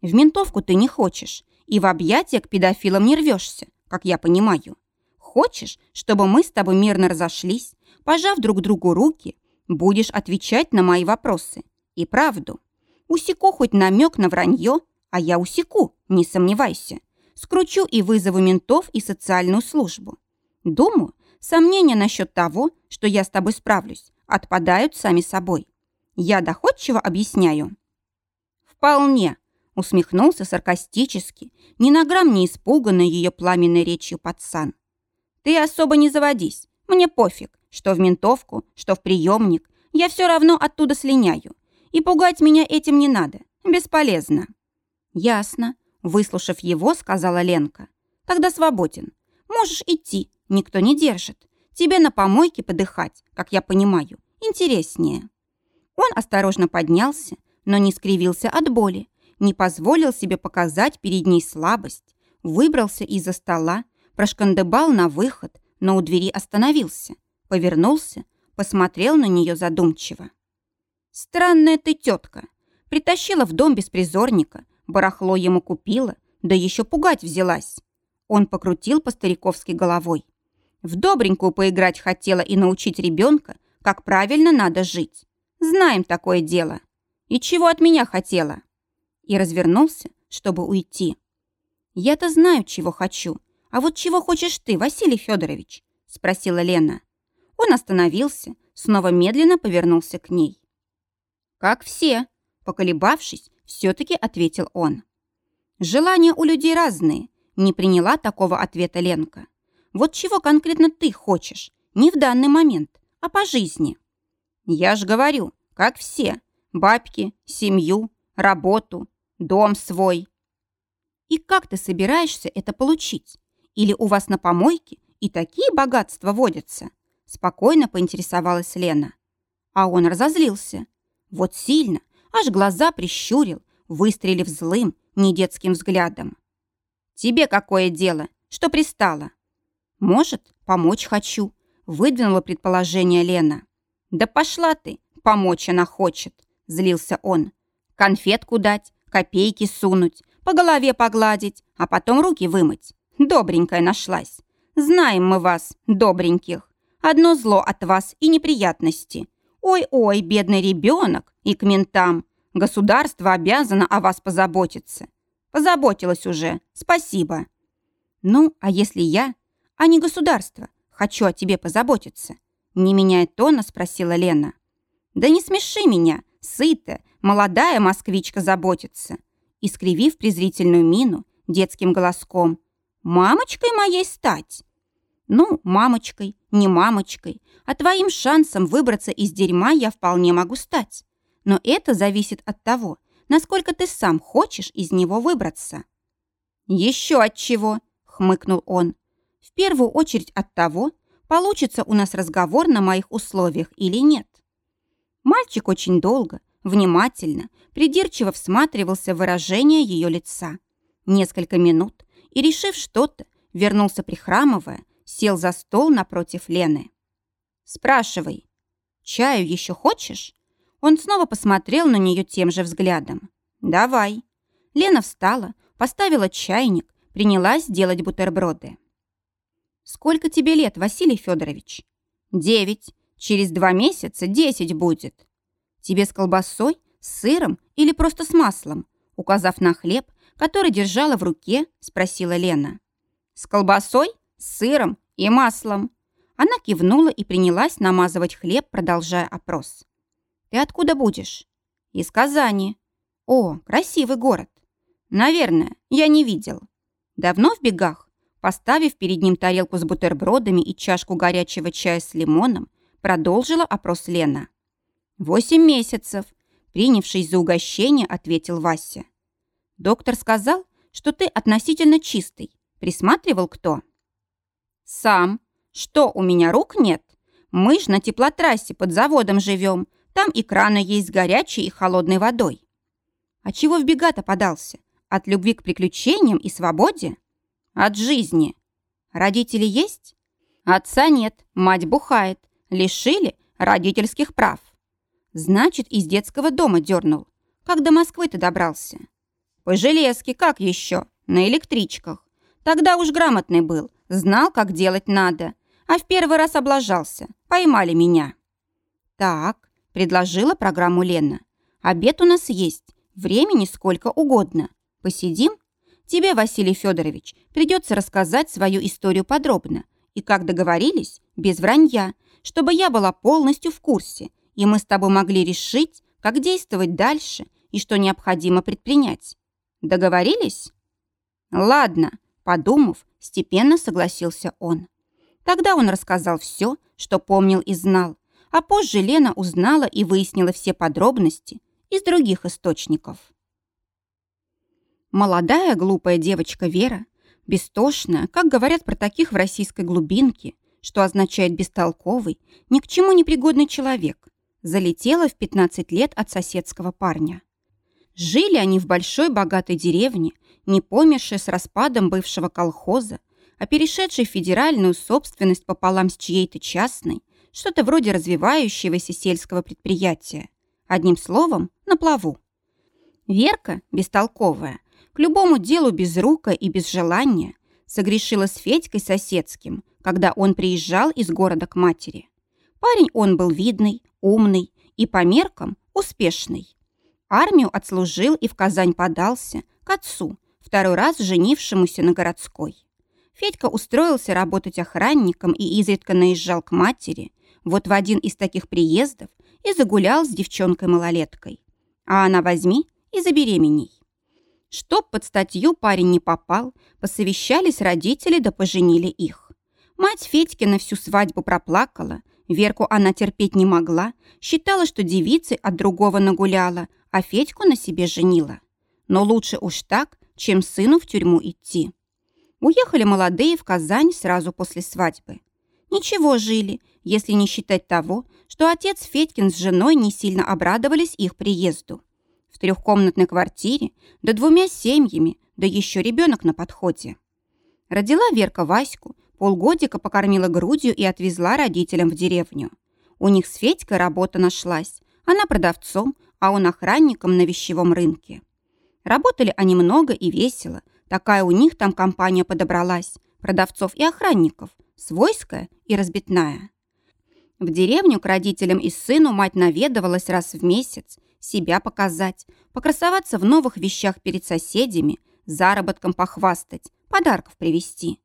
«В ментовку ты не хочешь, и в объятия к педофилам не рвешься, как я понимаю. Хочешь, чтобы мы с тобой мирно разошлись, пожав друг другу руки, будешь отвечать на мои вопросы. И правду. Усеку хоть намек на вранье, а я усеку, не сомневайся. Скручу и вызову ментов и социальную службу. Думаю, сомнения насчет того, что я с тобой справлюсь, отпадают сами собой. Я доходчиво объясняю. Вполне, усмехнулся саркастически, ни на грамм не испуганный ее пламенной речью пацан. Ты особо не заводись, мне пофиг, что в ментовку, что в приемник, я все равно оттуда слиняю. И пугать меня этим не надо, бесполезно. Ясно, выслушав его, сказала Ленка. Тогда свободен. Можешь идти, никто не держит. Тебе на помойке подыхать, как я понимаю, интереснее. Он осторожно поднялся, но не скривился от боли, не позволил себе показать перед ней слабость, выбрался из-за стола, прошкандыбал на выход, но у двери остановился, повернулся, посмотрел на нее задумчиво. «Странная ты тетка. Притащила в дом беспризорника, барахло ему купила, да еще пугать взялась». Он покрутил по-стариковски головой. В добренькую поиграть хотела и научить ребенка, как правильно надо жить. Знаем такое дело. И чего от меня хотела?» И развернулся, чтобы уйти. «Я-то знаю, чего хочу. А вот чего хочешь ты, Василий Федорович?» спросила Лена. Он остановился, снова медленно повернулся к ней. «Как все», поколебавшись, все-таки ответил он. «Желания у людей разные», не приняла такого ответа Ленка. «Вот чего конкретно ты хочешь? Не в данный момент, а по жизни». «Я ж говорю, как все. Бабки, семью, работу, дом свой». «И как ты собираешься это получить? Или у вас на помойке и такие богатства водятся?» Спокойно поинтересовалась Лена. А он разозлился. Вот сильно, аж глаза прищурил, выстрелив злым, недетским взглядом. «Тебе какое дело? Что пристало?» «Может, помочь хочу», — выдвинула предположение Лена. «Да пошла ты, помочь она хочет», — злился он. «Конфетку дать, копейки сунуть, по голове погладить, а потом руки вымыть. Добренькая нашлась. Знаем мы вас, добреньких. Одно зло от вас и неприятности. Ой-ой, бедный ребенок и к ментам. Государство обязано о вас позаботиться. Позаботилась уже, спасибо. Ну, а если я, а не государство, хочу о тебе позаботиться? Не меняя тона, спросила Лена. Да не смеши меня, сытая, молодая москвичка заботится. Искривив презрительную мину, детским голоском. Мамочкой моей стать? Ну, мамочкой, не мамочкой, а твоим шансом выбраться из дерьма я вполне могу стать. Но это зависит от того, насколько ты сам хочешь из него выбраться. Еще от чего, хмыкнул он. В первую очередь от того, получится у нас разговор на моих условиях или нет. Мальчик очень долго, внимательно, придирчиво всматривался в выражение ее лица. Несколько минут, и, решив что-то, вернулся прихрамывая, сел за стол напротив Лены. «Спрашивай, чаю еще хочешь?» Он снова посмотрел на нее тем же взглядом. «Давай». Лена встала, поставила чайник, принялась делать бутерброды. «Сколько тебе лет, Василий Федорович?» «Девять. Через два месяца десять будет». «Тебе с колбасой, с сыром или просто с маслом?» Указав на хлеб, который держала в руке, спросила Лена. «С колбасой, сыром и маслом». Она кивнула и принялась намазывать хлеб, продолжая опрос. «Ты откуда будешь?» «Из Казани». «О, красивый город». «Наверное, я не видел». «Давно в бегах?» Поставив перед ним тарелку с бутербродами и чашку горячего чая с лимоном, продолжила опрос Лена. «Восемь месяцев», принявшись за угощение, ответил Вася. Доктор сказал, что ты относительно чистый. Присматривал кто? Сам. Что, у меня рук нет? Мы ж на теплотрассе под заводом живем. Там и краны есть с горячей и холодной водой. А чего в бега-то подался? От любви к приключениям и свободе? От жизни. Родители есть? Отца нет, мать бухает. Лишили родительских прав. Значит, из детского дома дернул. Как до Москвы-то добрался? По железке, как еще? На электричках. Тогда уж грамотный был, знал, как делать надо. А в первый раз облажался. Поймали меня. Так, предложила программу Лена. Обед у нас есть. Времени сколько угодно. Посидим? Тебе, Василий Федорович, придется рассказать свою историю подробно. И как договорились, без вранья, чтобы я была полностью в курсе, и мы с тобой могли решить, как действовать дальше и что необходимо предпринять. Договорились? Ладно, подумав, степенно согласился он. Тогда он рассказал все, что помнил и знал, а позже Лена узнала и выяснила все подробности из других источников. Молодая глупая девочка Вера, бестошная, как говорят про таких в российской глубинке, что означает бестолковый, ни к чему не пригодный человек, залетела в 15 лет от соседского парня. Жили они в большой богатой деревне, не помершей с распадом бывшего колхоза, а перешедшей в федеральную собственность пополам с чьей-то частной, что-то вроде развивающегося сельского предприятия. Одним словом, на плаву. Верка, бестолковая, к любому делу без рука и без желания, согрешила с Федькой соседским, когда он приезжал из города к матери. Парень он был видный, умный и по меркам успешный. Армию отслужил и в Казань подался к отцу, второй раз женившемуся на городской. Федька устроился работать охранником и изредка наезжал к матери, вот в один из таких приездов и загулял с девчонкой-малолеткой. А она возьми и забеременей. Чтоб под статью парень не попал, посовещались родители да поженили их. Мать Федькина всю свадьбу проплакала, Верку она терпеть не могла, считала, что девицей от другого нагуляла, а Федьку на себе женила. Но лучше уж так, чем сыну в тюрьму идти. Уехали молодые в Казань сразу после свадьбы. Ничего жили, если не считать того, что отец Федькин с женой не сильно обрадовались их приезду в трехкомнатной квартире, да двумя семьями, да еще ребенок на подходе. Родила Верка Ваську, полгодика покормила грудью и отвезла родителям в деревню. У них с Федькой работа нашлась. Она продавцом, а он охранником на вещевом рынке. Работали они много и весело. Такая у них там компания подобралась. Продавцов и охранников. Свойская и разбитная. В деревню к родителям и сыну мать наведывалась раз в месяц себя показать, покрасоваться в новых вещах перед соседями, заработком похвастать, подарков привезти.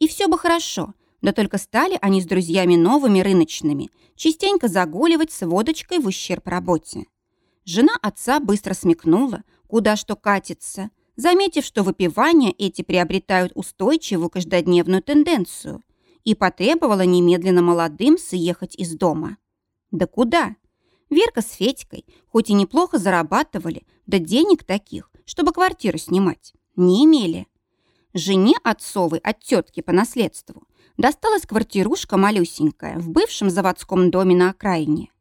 И все бы хорошо, да только стали они с друзьями новыми рыночными, частенько загуливать с водочкой в ущерб работе. Жена отца быстро смекнула, куда что катится, заметив, что выпивания эти приобретают устойчивую каждодневную тенденцию, и потребовала немедленно молодым съехать из дома. Да куда? Верка с Федькой, хоть и неплохо зарабатывали, да денег таких, чтобы квартиру снимать, не имели. Жене отцовой от тетки по наследству досталась квартирушка малюсенькая в бывшем заводском доме на окраине.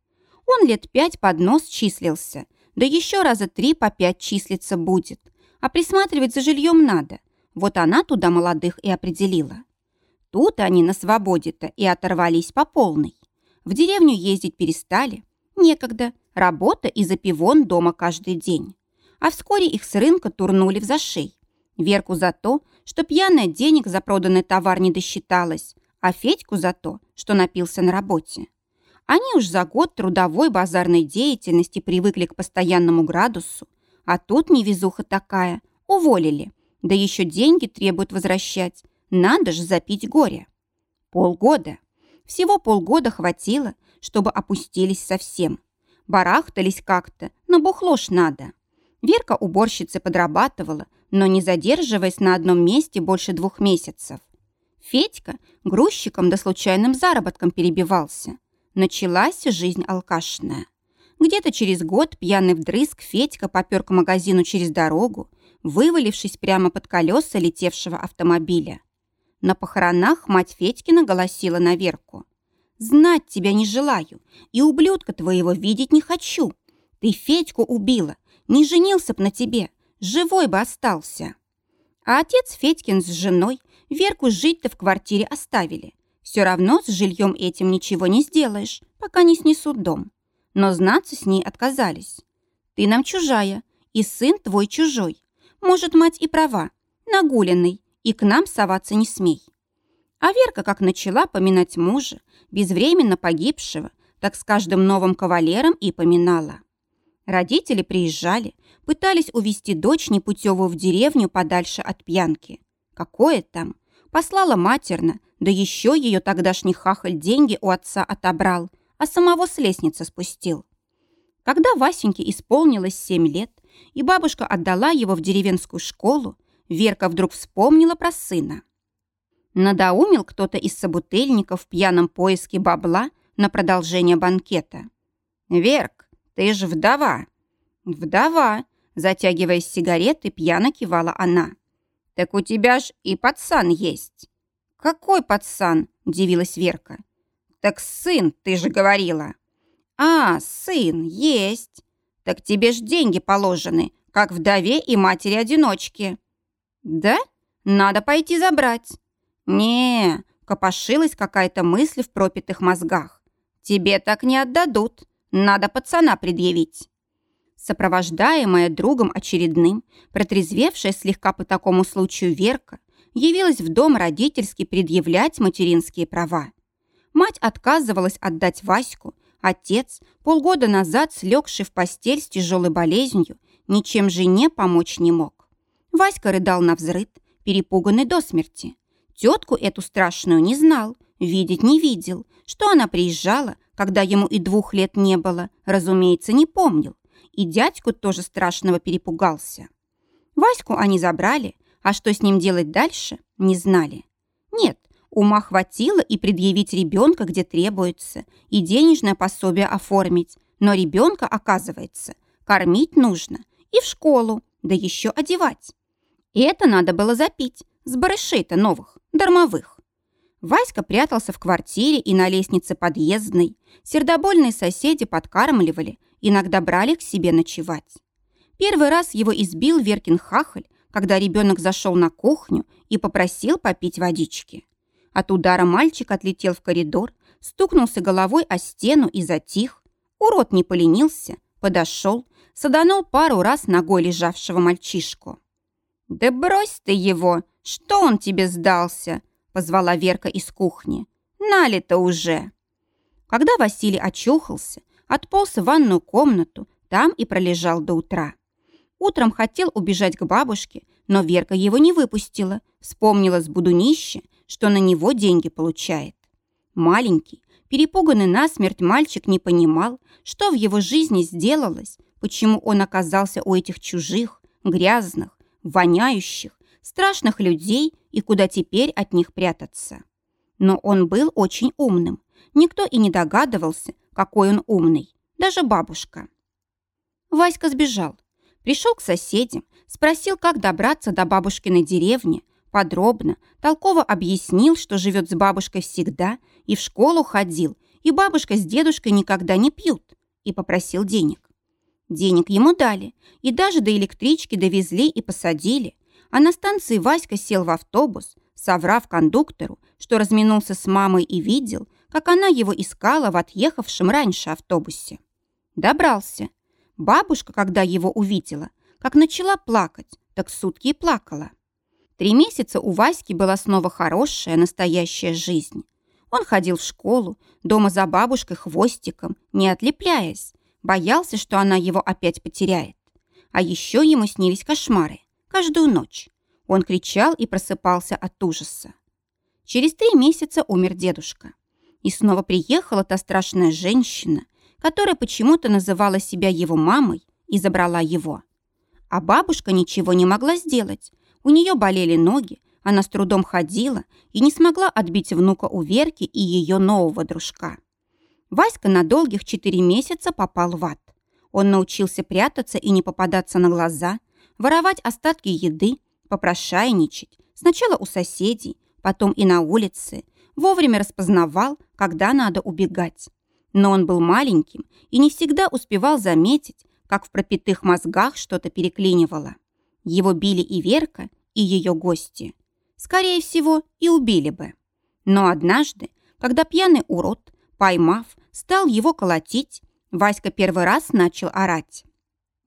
Он лет пять под нос числился, да еще раза три по пять числиться будет. А присматривать за жильем надо. Вот она туда молодых и определила. Тут они на свободе-то и оторвались по полной. В деревню ездить перестали, Некогда. Работа и запивон дома каждый день. А вскоре их с рынка турнули в зашей. Верку за то, что пьяная денег за проданный товар не досчиталась, а Федьку за то, что напился на работе. Они уж за год трудовой базарной деятельности привыкли к постоянному градусу, а тут невезуха такая, уволили, да еще деньги требуют возвращать, надо же запить горе. Полгода. Всего полгода хватило, чтобы опустились совсем. Барахтались как-то, но бухло ж надо. Верка уборщицей подрабатывала, но не задерживаясь на одном месте больше двух месяцев. Федька грузчиком да случайным заработком перебивался. Началась жизнь алкашная. Где-то через год пьяный вдрызг Федька попер к магазину через дорогу, вывалившись прямо под колеса летевшего автомобиля. На похоронах мать Федькина голосила на Верку. «Знать тебя не желаю, и ублюдка твоего видеть не хочу. Ты Федьку убила, не женился б на тебе, живой бы остался». А отец Федькин с женой Верку жить-то в квартире оставили. Все равно с жильем этим ничего не сделаешь, пока не снесут дом. Но знаться с ней отказались. Ты нам чужая, и сын твой чужой. Может, мать и права, нагуленный, и к нам соваться не смей. А Верка как начала поминать мужа, безвременно погибшего, так с каждым новым кавалером и поминала. Родители приезжали, пытались увести дочь непутевую в деревню подальше от пьянки. Какое там? Послала матерно, да еще ее тогдашний хахаль деньги у отца отобрал, а самого с лестницы спустил. Когда Васеньке исполнилось семь лет, и бабушка отдала его в деревенскую школу, Верка вдруг вспомнила про сына. Надоумил кто-то из собутыльников в пьяном поиске бабла на продолжение банкета. «Верк, ты же вдова!» «Вдова!» Затягиваясь сигареты, пьяно кивала она. «Так у тебя ж и пацан есть». «Какой пацан?» – удивилась Верка. «Так сын, ты же говорила». «А, сын, есть. Так тебе ж деньги положены, как вдове и матери-одиночки». «Да? Надо пойти забрать». «Не, копошилась какая-то мысль в пропитых мозгах. Тебе так не отдадут. Надо пацана предъявить». Сопровождаемая другом очередным, протрезвевшая слегка по такому случаю Верка, явилась в дом родительски предъявлять материнские права. Мать отказывалась отдать Ваську, отец, полгода назад слегший в постель с тяжелой болезнью, ничем жене помочь не мог. Васька рыдал на взрыд, перепуганный до смерти. Тетку эту страшную не знал, видеть не видел. Что она приезжала, когда ему и двух лет не было, разумеется, не помнил. И дядьку тоже страшного перепугался. Ваську они забрали, а что с ним делать дальше, не знали. Нет, ума хватило и предъявить ребенка, где требуется, и денежное пособие оформить. Но ребенка, оказывается, кормить нужно и в школу, да еще одевать. И это надо было запить с барышей-то новых, дармовых. Васька прятался в квартире и на лестнице подъездной. Сердобольные соседи подкармливали, иногда брали к себе ночевать. Первый раз его избил Веркин хахаль, когда ребенок зашел на кухню и попросил попить водички. От удара мальчик отлетел в коридор, стукнулся головой о стену и затих. Урод не поленился, подошел, саданул пару раз ногой лежавшего мальчишку. «Да брось ты его! Что он тебе сдался?» – позвала Верка из кухни. «Налито уже!» Когда Василий очухался, отполз в ванную комнату, там и пролежал до утра. Утром хотел убежать к бабушке, но Верка его не выпустила, вспомнила с будунище, что на него деньги получает. Маленький, перепуганный насмерть мальчик не понимал, что в его жизни сделалось, почему он оказался у этих чужих, грязных, воняющих, страшных людей и куда теперь от них прятаться. Но он был очень умным. Никто и не догадывался, какой он умный, даже бабушка. Васька сбежал. Пришел к соседям, спросил, как добраться до бабушкиной деревни, подробно, толково объяснил, что живет с бабушкой всегда и в школу ходил, и бабушка с дедушкой никогда не пьют, и попросил денег. Денег ему дали, и даже до электрички довезли и посадили. А на станции Васька сел в автобус, соврав кондуктору, что разминулся с мамой и видел, как она его искала в отъехавшем раньше автобусе. Добрался. Бабушка, когда его увидела, как начала плакать, так сутки и плакала. Три месяца у Васьки была снова хорошая, настоящая жизнь. Он ходил в школу, дома за бабушкой хвостиком, не отлепляясь, Боялся, что она его опять потеряет. А еще ему снились кошмары. Каждую ночь. Он кричал и просыпался от ужаса. Через три месяца умер дедушка. И снова приехала та страшная женщина, которая почему-то называла себя его мамой и забрала его. А бабушка ничего не могла сделать. У нее болели ноги, она с трудом ходила и не смогла отбить внука у Верки и ее нового дружка. Васька на долгих четыре месяца попал в ад. Он научился прятаться и не попадаться на глаза, воровать остатки еды, попрошайничать, сначала у соседей, потом и на улице, вовремя распознавал, когда надо убегать. Но он был маленьким и не всегда успевал заметить, как в пропитых мозгах что-то переклинивало. Его били и Верка, и ее гости. Скорее всего, и убили бы. Но однажды, когда пьяный урод, поймав, стал его колотить, Васька первый раз начал орать.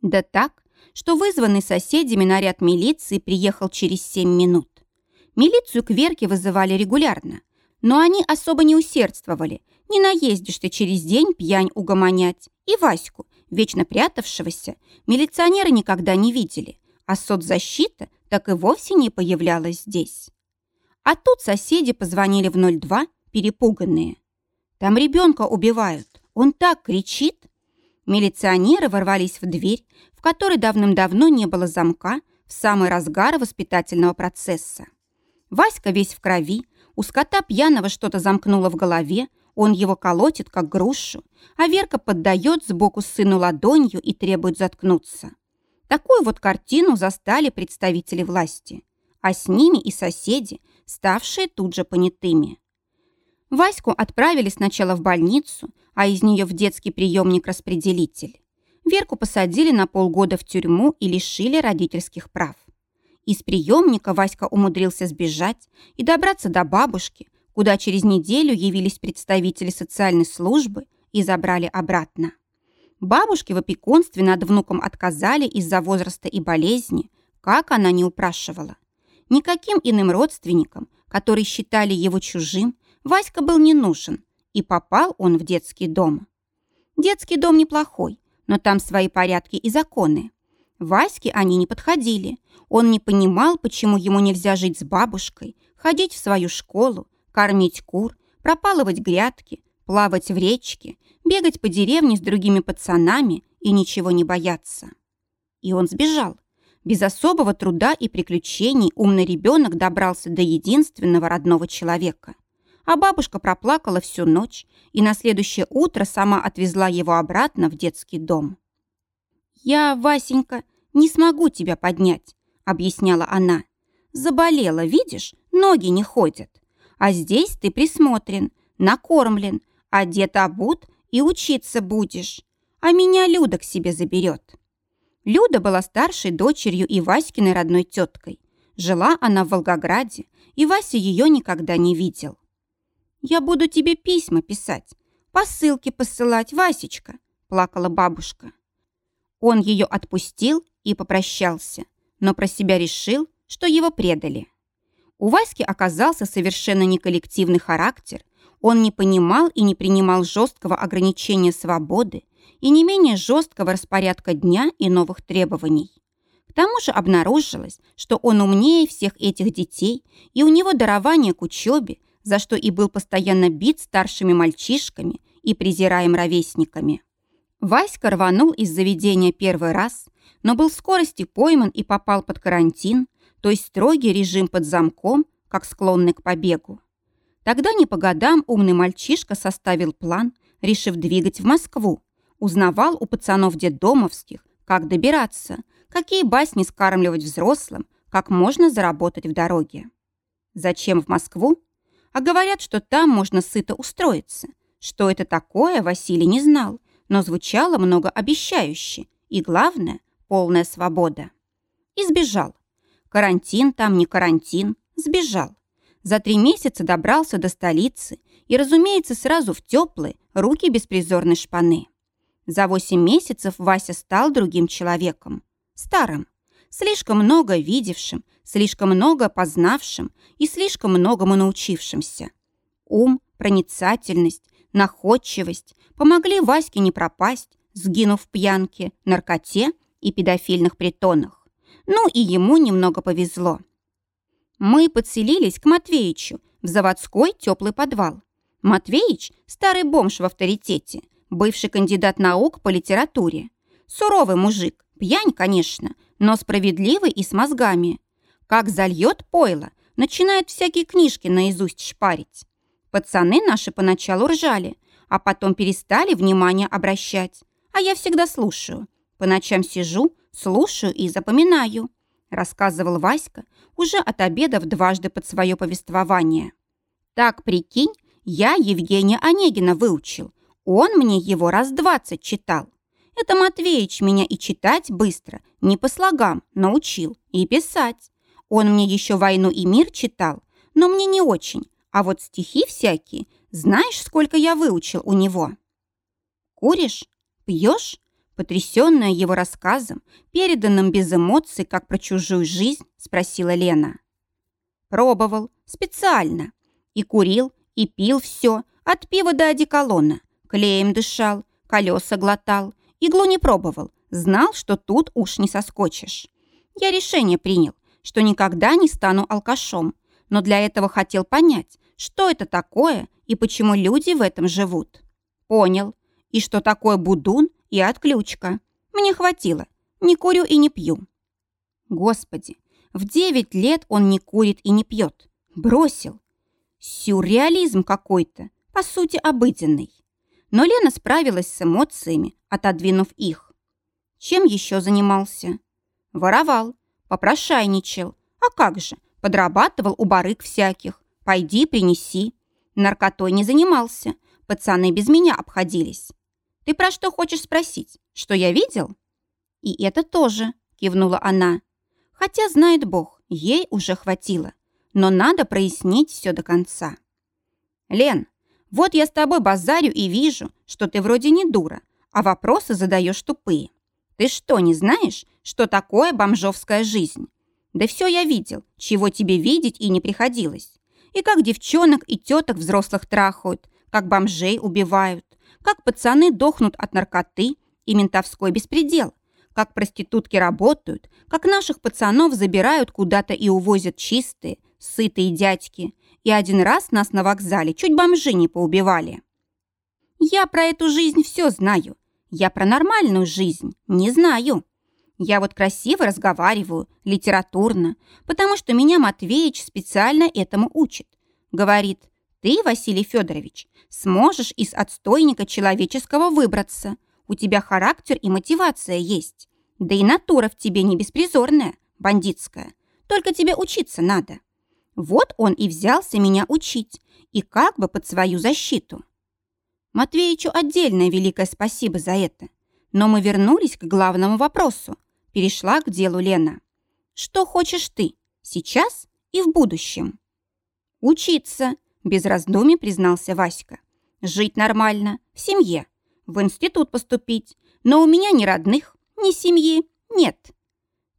Да так, что вызванный соседями наряд милиции приехал через семь минут. Милицию к Верке вызывали регулярно, но они особо не усердствовали. Не наездишь ты через день пьянь угомонять. И Ваську, вечно прятавшегося, милиционеры никогда не видели, а соцзащита так и вовсе не появлялась здесь. А тут соседи позвонили в 02, перепуганные. Там ребенка убивают, он так кричит. Милиционеры ворвались в дверь, в которой давным-давно не было замка, в самый разгар воспитательного процесса. Васька весь в крови, у скота пьяного что-то замкнуло в голове, он его колотит, как грушу, а Верка поддает сбоку сыну ладонью и требует заткнуться. Такую вот картину застали представители власти, а с ними и соседи, ставшие тут же понятыми. Ваську отправили сначала в больницу, а из нее в детский приемник-распределитель. Верку посадили на полгода в тюрьму и лишили родительских прав. Из приемника Васька умудрился сбежать и добраться до бабушки, куда через неделю явились представители социальной службы и забрали обратно. Бабушке в опекунстве над внуком отказали из-за возраста и болезни, как она не упрашивала. Никаким иным родственникам, которые считали его чужим, Васька был не нужен, и попал он в детский дом. Детский дом неплохой, но там свои порядки и законы. Ваське они не подходили. Он не понимал, почему ему нельзя жить с бабушкой, ходить в свою школу, кормить кур, пропалывать грядки, плавать в речке, бегать по деревне с другими пацанами и ничего не бояться. И он сбежал. Без особого труда и приключений умный ребенок добрался до единственного родного человека. А бабушка проплакала всю ночь и на следующее утро сама отвезла его обратно в детский дом. «Я, Васенька, не смогу тебя поднять», — объясняла она. «Заболела, видишь, ноги не ходят. А здесь ты присмотрен, накормлен, одет обут и учиться будешь. А меня Люда к себе заберет». Люда была старшей дочерью и Васькиной родной теткой. Жила она в Волгограде, и Вася ее никогда не видел. «Я буду тебе письма писать, посылки посылать, Васечка», — плакала бабушка. Он ее отпустил и попрощался, но про себя решил, что его предали. У Васьки оказался совершенно не коллективный характер, он не понимал и не принимал жесткого ограничения свободы и не менее жесткого распорядка дня и новых требований. К тому же обнаружилось, что он умнее всех этих детей, и у него дарование к учебе, за что и был постоянно бит старшими мальчишками и презираем ровесниками. Васька рванул из заведения первый раз, но был в скорости пойман и попал под карантин, то есть строгий режим под замком, как склонный к побегу. Тогда не по годам умный мальчишка составил план, решив двигать в Москву, узнавал у пацанов детдомовских, как добираться, какие басни скармливать взрослым, как можно заработать в дороге. Зачем в Москву? А говорят, что там можно сыто устроиться. Что это такое, Василий не знал, но звучало многообещающе и, главное, полная свобода. И сбежал. Карантин там не карантин, сбежал. За три месяца добрался до столицы и, разумеется, сразу в теплые руки беспризорной шпаны. За восемь месяцев Вася стал другим человеком. Старым. Слишком много видевшим, слишком много познавшим и слишком многому научившимся. Ум, проницательность, находчивость помогли Ваське не пропасть, сгинув в пьянке, наркоте и педофильных притонах. Ну и ему немного повезло. Мы подселились к Матвеичу в заводской теплый подвал. Матвеич – старый бомж в авторитете, бывший кандидат наук по литературе. Суровый мужик, пьянь, конечно, но справедливый и с мозгами. Как зальет пойло, начинает всякие книжки наизусть шпарить. Пацаны наши поначалу ржали, а потом перестали внимание обращать. А я всегда слушаю. По ночам сижу, слушаю и запоминаю», рассказывал Васька, уже от обеда в дважды под свое повествование. «Так, прикинь, я Евгения Онегина выучил. Он мне его раз двадцать читал. Это Матвеич меня и читать быстро, не по слогам, научил, и писать. Он мне еще «Войну и мир» читал, но мне не очень. А вот стихи всякие, знаешь, сколько я выучил у него? Куришь? Пьешь? Потрясенная его рассказом, переданным без эмоций, как про чужую жизнь, спросила Лена. Пробовал, специально. И курил, и пил все, от пива до одеколона. Клеем дышал, колеса глотал, иглу не пробовал, знал, что тут уж не соскочишь. Я решение принял, что никогда не стану алкашом, но для этого хотел понять, что это такое и почему люди в этом живут. Понял. И что такое будун и отключка. Мне хватило. Не курю и не пью. Господи, в девять лет он не курит и не пьет. Бросил. Сюрреализм какой-то, по сути, обыденный. Но Лена справилась с эмоциями, отодвинув их. Чем еще занимался? Воровал, попрошайничал. А как же, подрабатывал у барыг всяких. Пойди, принеси. Наркотой не занимался. Пацаны без меня обходились. Ты про что хочешь спросить? Что я видел?» «И это тоже», — кивнула она. «Хотя, знает Бог, ей уже хватило. Но надо прояснить все до конца». «Лен, вот я с тобой базарю и вижу, что ты вроде не дура, а вопросы задаешь тупые. Ты что, не знаешь, что такое бомжовская жизнь? Да все я видел, чего тебе видеть и не приходилось. И как девчонок и теток взрослых трахают, как бомжей убивают, как пацаны дохнут от наркоты и ментовской беспредел, как проститутки работают, как наших пацанов забирают куда-то и увозят чистые, сытые дядьки. И один раз нас на вокзале чуть бомжи не поубивали. Я про эту жизнь все знаю. Я про нормальную жизнь не знаю. Я вот красиво разговариваю, литературно, потому что меня Матвеич специально этому учит. Говорит, ты, Василий Федорович, сможешь из отстойника человеческого выбраться. У тебя характер и мотивация есть. Да и натура в тебе не беспризорная, бандитская. Только тебе учиться надо. Вот он и взялся меня учить, и как бы под свою защиту. Матвеичу отдельное великое спасибо за это. Но мы вернулись к главному вопросу. Перешла к делу Лена. Что хочешь ты сейчас и в будущем? Учиться, без раздумий признался Васька. Жить нормально, в семье, в институт поступить, но у меня ни родных, ни семьи нет.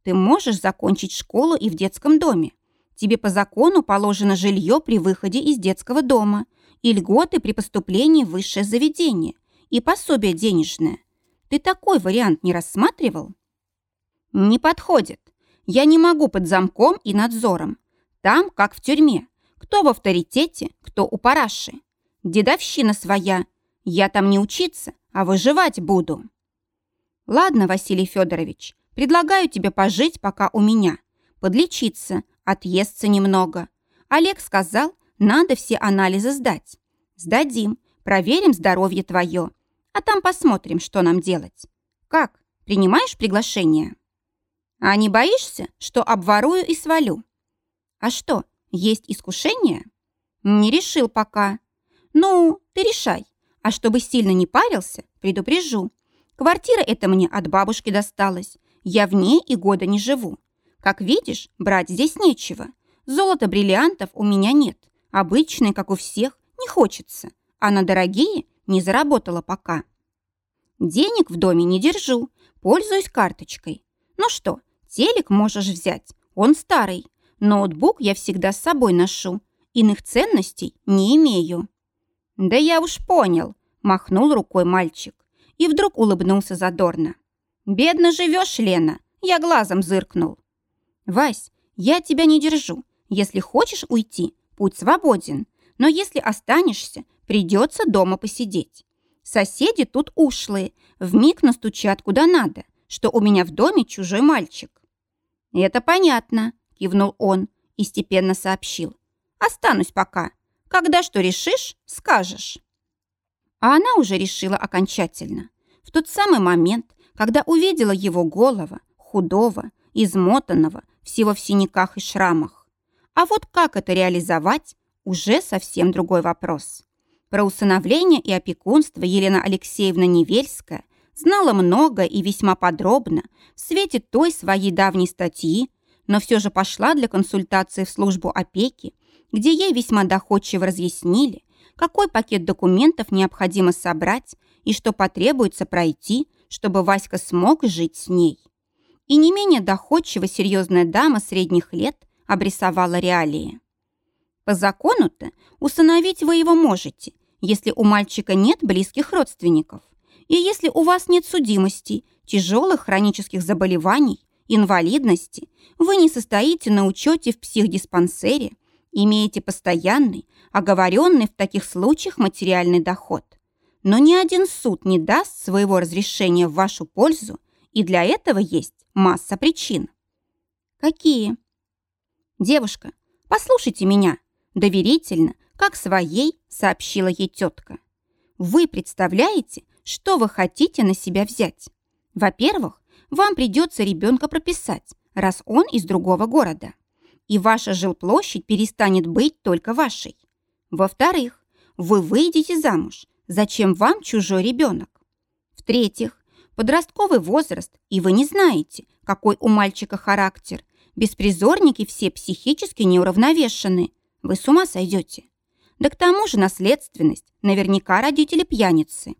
Ты можешь закончить школу и в детском доме. Тебе по закону положено жилье при выходе из детского дома и льготы при поступлении в высшее заведение и пособие денежное. Ты такой вариант не рассматривал? Не подходит. Я не могу под замком и надзором. Там, как в тюрьме, кто в авторитете, кто у параши. Дедовщина своя. Я там не учиться, а выживать буду. Ладно, Василий Федорович, предлагаю тебе пожить пока у меня. Подлечиться, отъесться немного. Олег сказал, надо все анализы сдать. Сдадим, проверим здоровье твое. А там посмотрим, что нам делать. Как, принимаешь приглашение? А не боишься, что обворую и свалю? А что, есть искушение? Не решил пока. Ну, ты решай. А чтобы сильно не парился, предупрежу. Квартира эта мне от бабушки досталась. Я в ней и года не живу. Как видишь, брать здесь нечего. Золота, бриллиантов у меня нет. Обычные, как у всех, не хочется. А на дорогие не заработала пока. Денег в доме не держу, пользуюсь карточкой. Ну что, телек можешь взять, он старый. Ноутбук я всегда с собой ношу. Иных ценностей не имею». «Да я уж понял», – махнул рукой мальчик. И вдруг улыбнулся задорно. «Бедно живешь, Лена. Я глазом зыркнул». «Вась, я тебя не держу. Если хочешь уйти, путь свободен. Но если останешься, придется дома посидеть. Соседи тут ушлые, вмиг настучат куда надо, что у меня в доме чужой мальчик». «Это понятно», кивнул он и степенно сообщил. «Останусь пока. Когда что решишь, скажешь». А она уже решила окончательно. В тот самый момент, когда увидела его голову, худого, измотанного, всего в синяках и шрамах. А вот как это реализовать, уже совсем другой вопрос. Про усыновление и опекунство Елена Алексеевна Невельская знала много и весьма подробно в свете той своей давней статьи, но все же пошла для консультации в службу опеки, где ей весьма доходчиво разъяснили, какой пакет документов необходимо собрать и что потребуется пройти, чтобы Васька смог жить с ней. И не менее доходчиво серьезная дама средних лет обрисовала реалии. По закону-то усыновить вы его можете, если у мальчика нет близких родственников, и если у вас нет судимостей, тяжелых хронических заболеваний, инвалидности, вы не состоите на учете в психдиспансере, имеете постоянный, оговоренный в таких случаях материальный доход. Но ни один суд не даст своего разрешения в вашу пользу, и для этого есть масса причин. Какие? Девушка, послушайте меня. Доверительно, как своей, сообщила ей тетка. Вы представляете, что вы хотите на себя взять? Во-первых, вам придется ребенка прописать, раз он из другого города. И ваша жилплощадь перестанет быть только вашей. Во-вторых, вы выйдете замуж. Зачем вам чужой ребенок? В-третьих, подростковый возраст, и вы не знаете, какой у мальчика характер. Беспризорники все психически неуравновешены. Вы с ума сойдете. Да к тому же наследственность, наверняка родители пьяницы.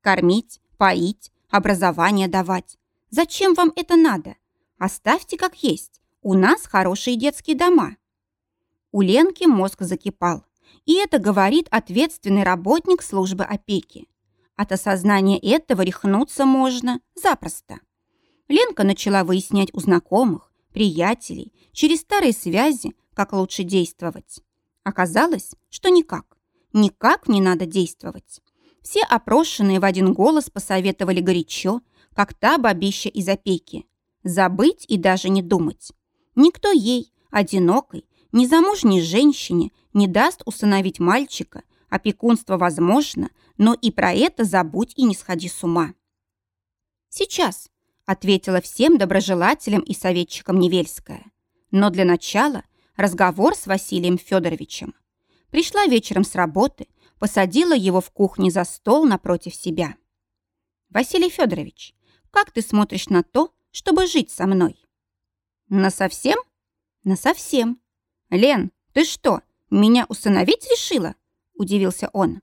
Кормить, поить, образование давать. Зачем вам это надо? Оставьте как есть. У нас хорошие детские дома. У Ленки мозг закипал. И это говорит ответственный работник службы опеки. От осознания этого рехнуться можно запросто. Ленка начала выяснять у знакомых, приятелей, через старые связи, как лучше действовать. Оказалось, что никак. Никак не надо действовать. Все опрошенные в один голос посоветовали горячо, как та бабища из опеки. Забыть и даже не думать. Никто ей, одинокой, незамужней женщине, не даст усыновить мальчика. Опекунство возможно, но и про это забудь и не сходи с ума. «Сейчас», — ответила всем доброжелателям и советчикам Невельская. Но для начала разговор с Василием Федоровичем. Пришла вечером с работы, посадила его в кухне за стол напротив себя. «Василий Федорович, как ты смотришь на то, чтобы жить со мной?» «На совсем?» «На совсем». «Лен, ты что, меня усыновить решила?» – удивился он.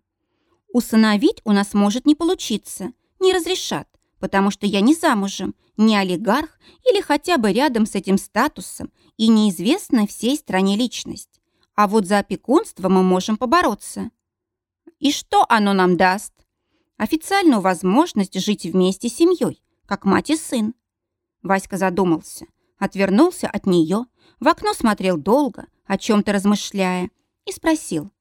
«Усыновить у нас может не получиться, не разрешат, потому что я не замужем, не олигарх или хотя бы рядом с этим статусом и неизвестная всей стране личность. А вот за опекунство мы можем побороться. И что оно нам даст? Официальную возможность жить вместе с семьей, как мать и сын. Васька задумался, отвернулся от нее, в окно смотрел долго, о чем-то размышляя, и спросил.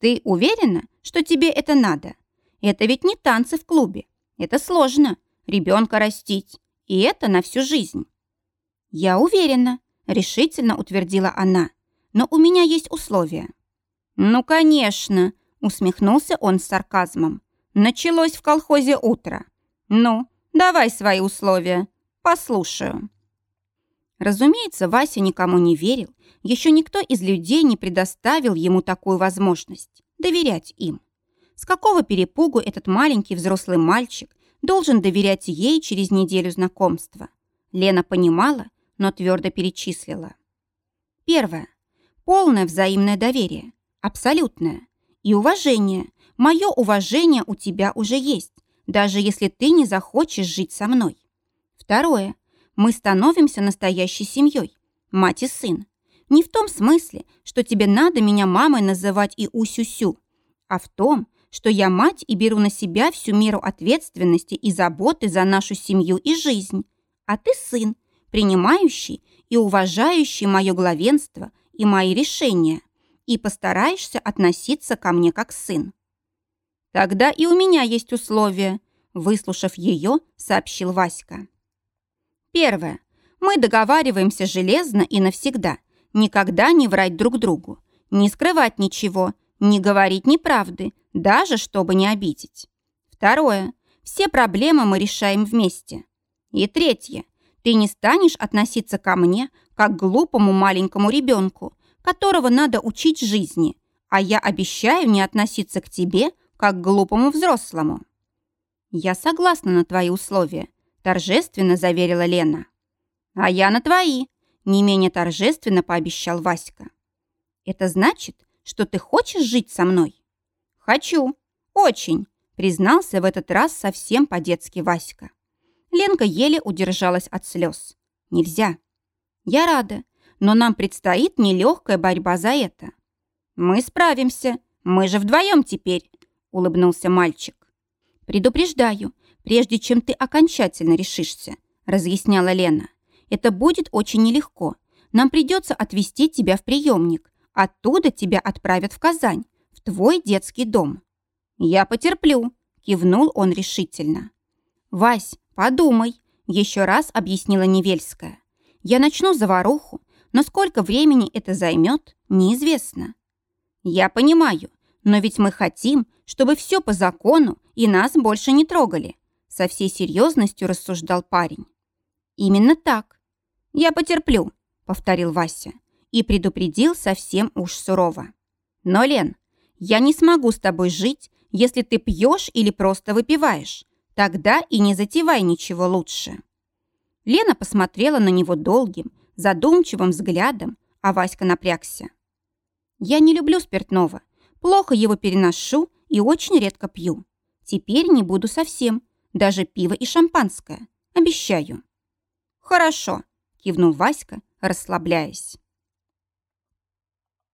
«Ты уверена, что тебе это надо? Это ведь не танцы в клубе. Это сложно. Ребенка растить. И это на всю жизнь». «Я уверена», — решительно утвердила она. «Но у меня есть условия». «Ну, конечно», — усмехнулся он с сарказмом. «Началось в колхозе утро. Ну, давай свои условия. Послушаю». Разумеется, Вася никому не верил. Еще никто из людей не предоставил ему такую возможность – доверять им. С какого перепугу этот маленький взрослый мальчик должен доверять ей через неделю знакомства? Лена понимала, но твердо перечислила. Первое. Полное взаимное доверие. Абсолютное. И уважение. Мое уважение у тебя уже есть, даже если ты не захочешь жить со мной. Второе. Мы становимся настоящей семьей, мать и сын. Не в том смысле, что тебе надо меня мамой называть и усю-сю, а в том, что я мать и беру на себя всю меру ответственности и заботы за нашу семью и жизнь, а ты сын, принимающий и уважающий мое главенство и мои решения, и постараешься относиться ко мне как сын. Тогда и у меня есть условия, выслушав ее, сообщил Васька. Первое. Мы договариваемся железно и навсегда. Никогда не врать друг другу. Не скрывать ничего. Не говорить неправды, даже чтобы не обидеть. Второе. Все проблемы мы решаем вместе. И третье. ты не станешь относиться ко мне как к глупому маленькому ребенку, которого надо учить жизни, а я обещаю не относиться к тебе как глупому взрослому». «Я согласна на твои условия», – торжественно заверила Лена. «А я на твои», – не менее торжественно пообещал Васька. «Это значит, что ты хочешь жить со мной?» «Хочу. Очень», – признался в этот раз совсем по-детски Васька. Ленка еле удержалась от слез. «Нельзя». «Я рада, но нам предстоит нелегкая борьба за это». «Мы справимся. Мы же вдвоем теперь», – улыбнулся мальчик. «Предупреждаю, прежде чем ты окончательно решишься», – разъясняла Лена. «Это будет очень нелегко. Нам придется отвезти тебя в приемник. Оттуда тебя отправят в Казань, в твой детский дом». «Я потерплю», – кивнул он решительно. «Вась, подумай», – еще раз объяснила Невельская. «Я начну заваруху, но сколько времени это займет, неизвестно». «Я понимаю, но ведь мы хотим, чтобы все по закону и нас больше не трогали», со всей серьезностью рассуждал парень. «Именно так. Я потерплю», — повторил Вася и предупредил совсем уж сурово. «Но, Лен, я не смогу с тобой жить, если ты пьешь или просто выпиваешь. Тогда и не затевай ничего лучше». Лена посмотрела на него долгим, задумчивым взглядом, а Васька напрягся. «Я не люблю спиртного, плохо его переношу и очень редко пью. Теперь не буду совсем, даже пиво и шампанское, обещаю». «Хорошо», — кивнул Васька, расслабляясь.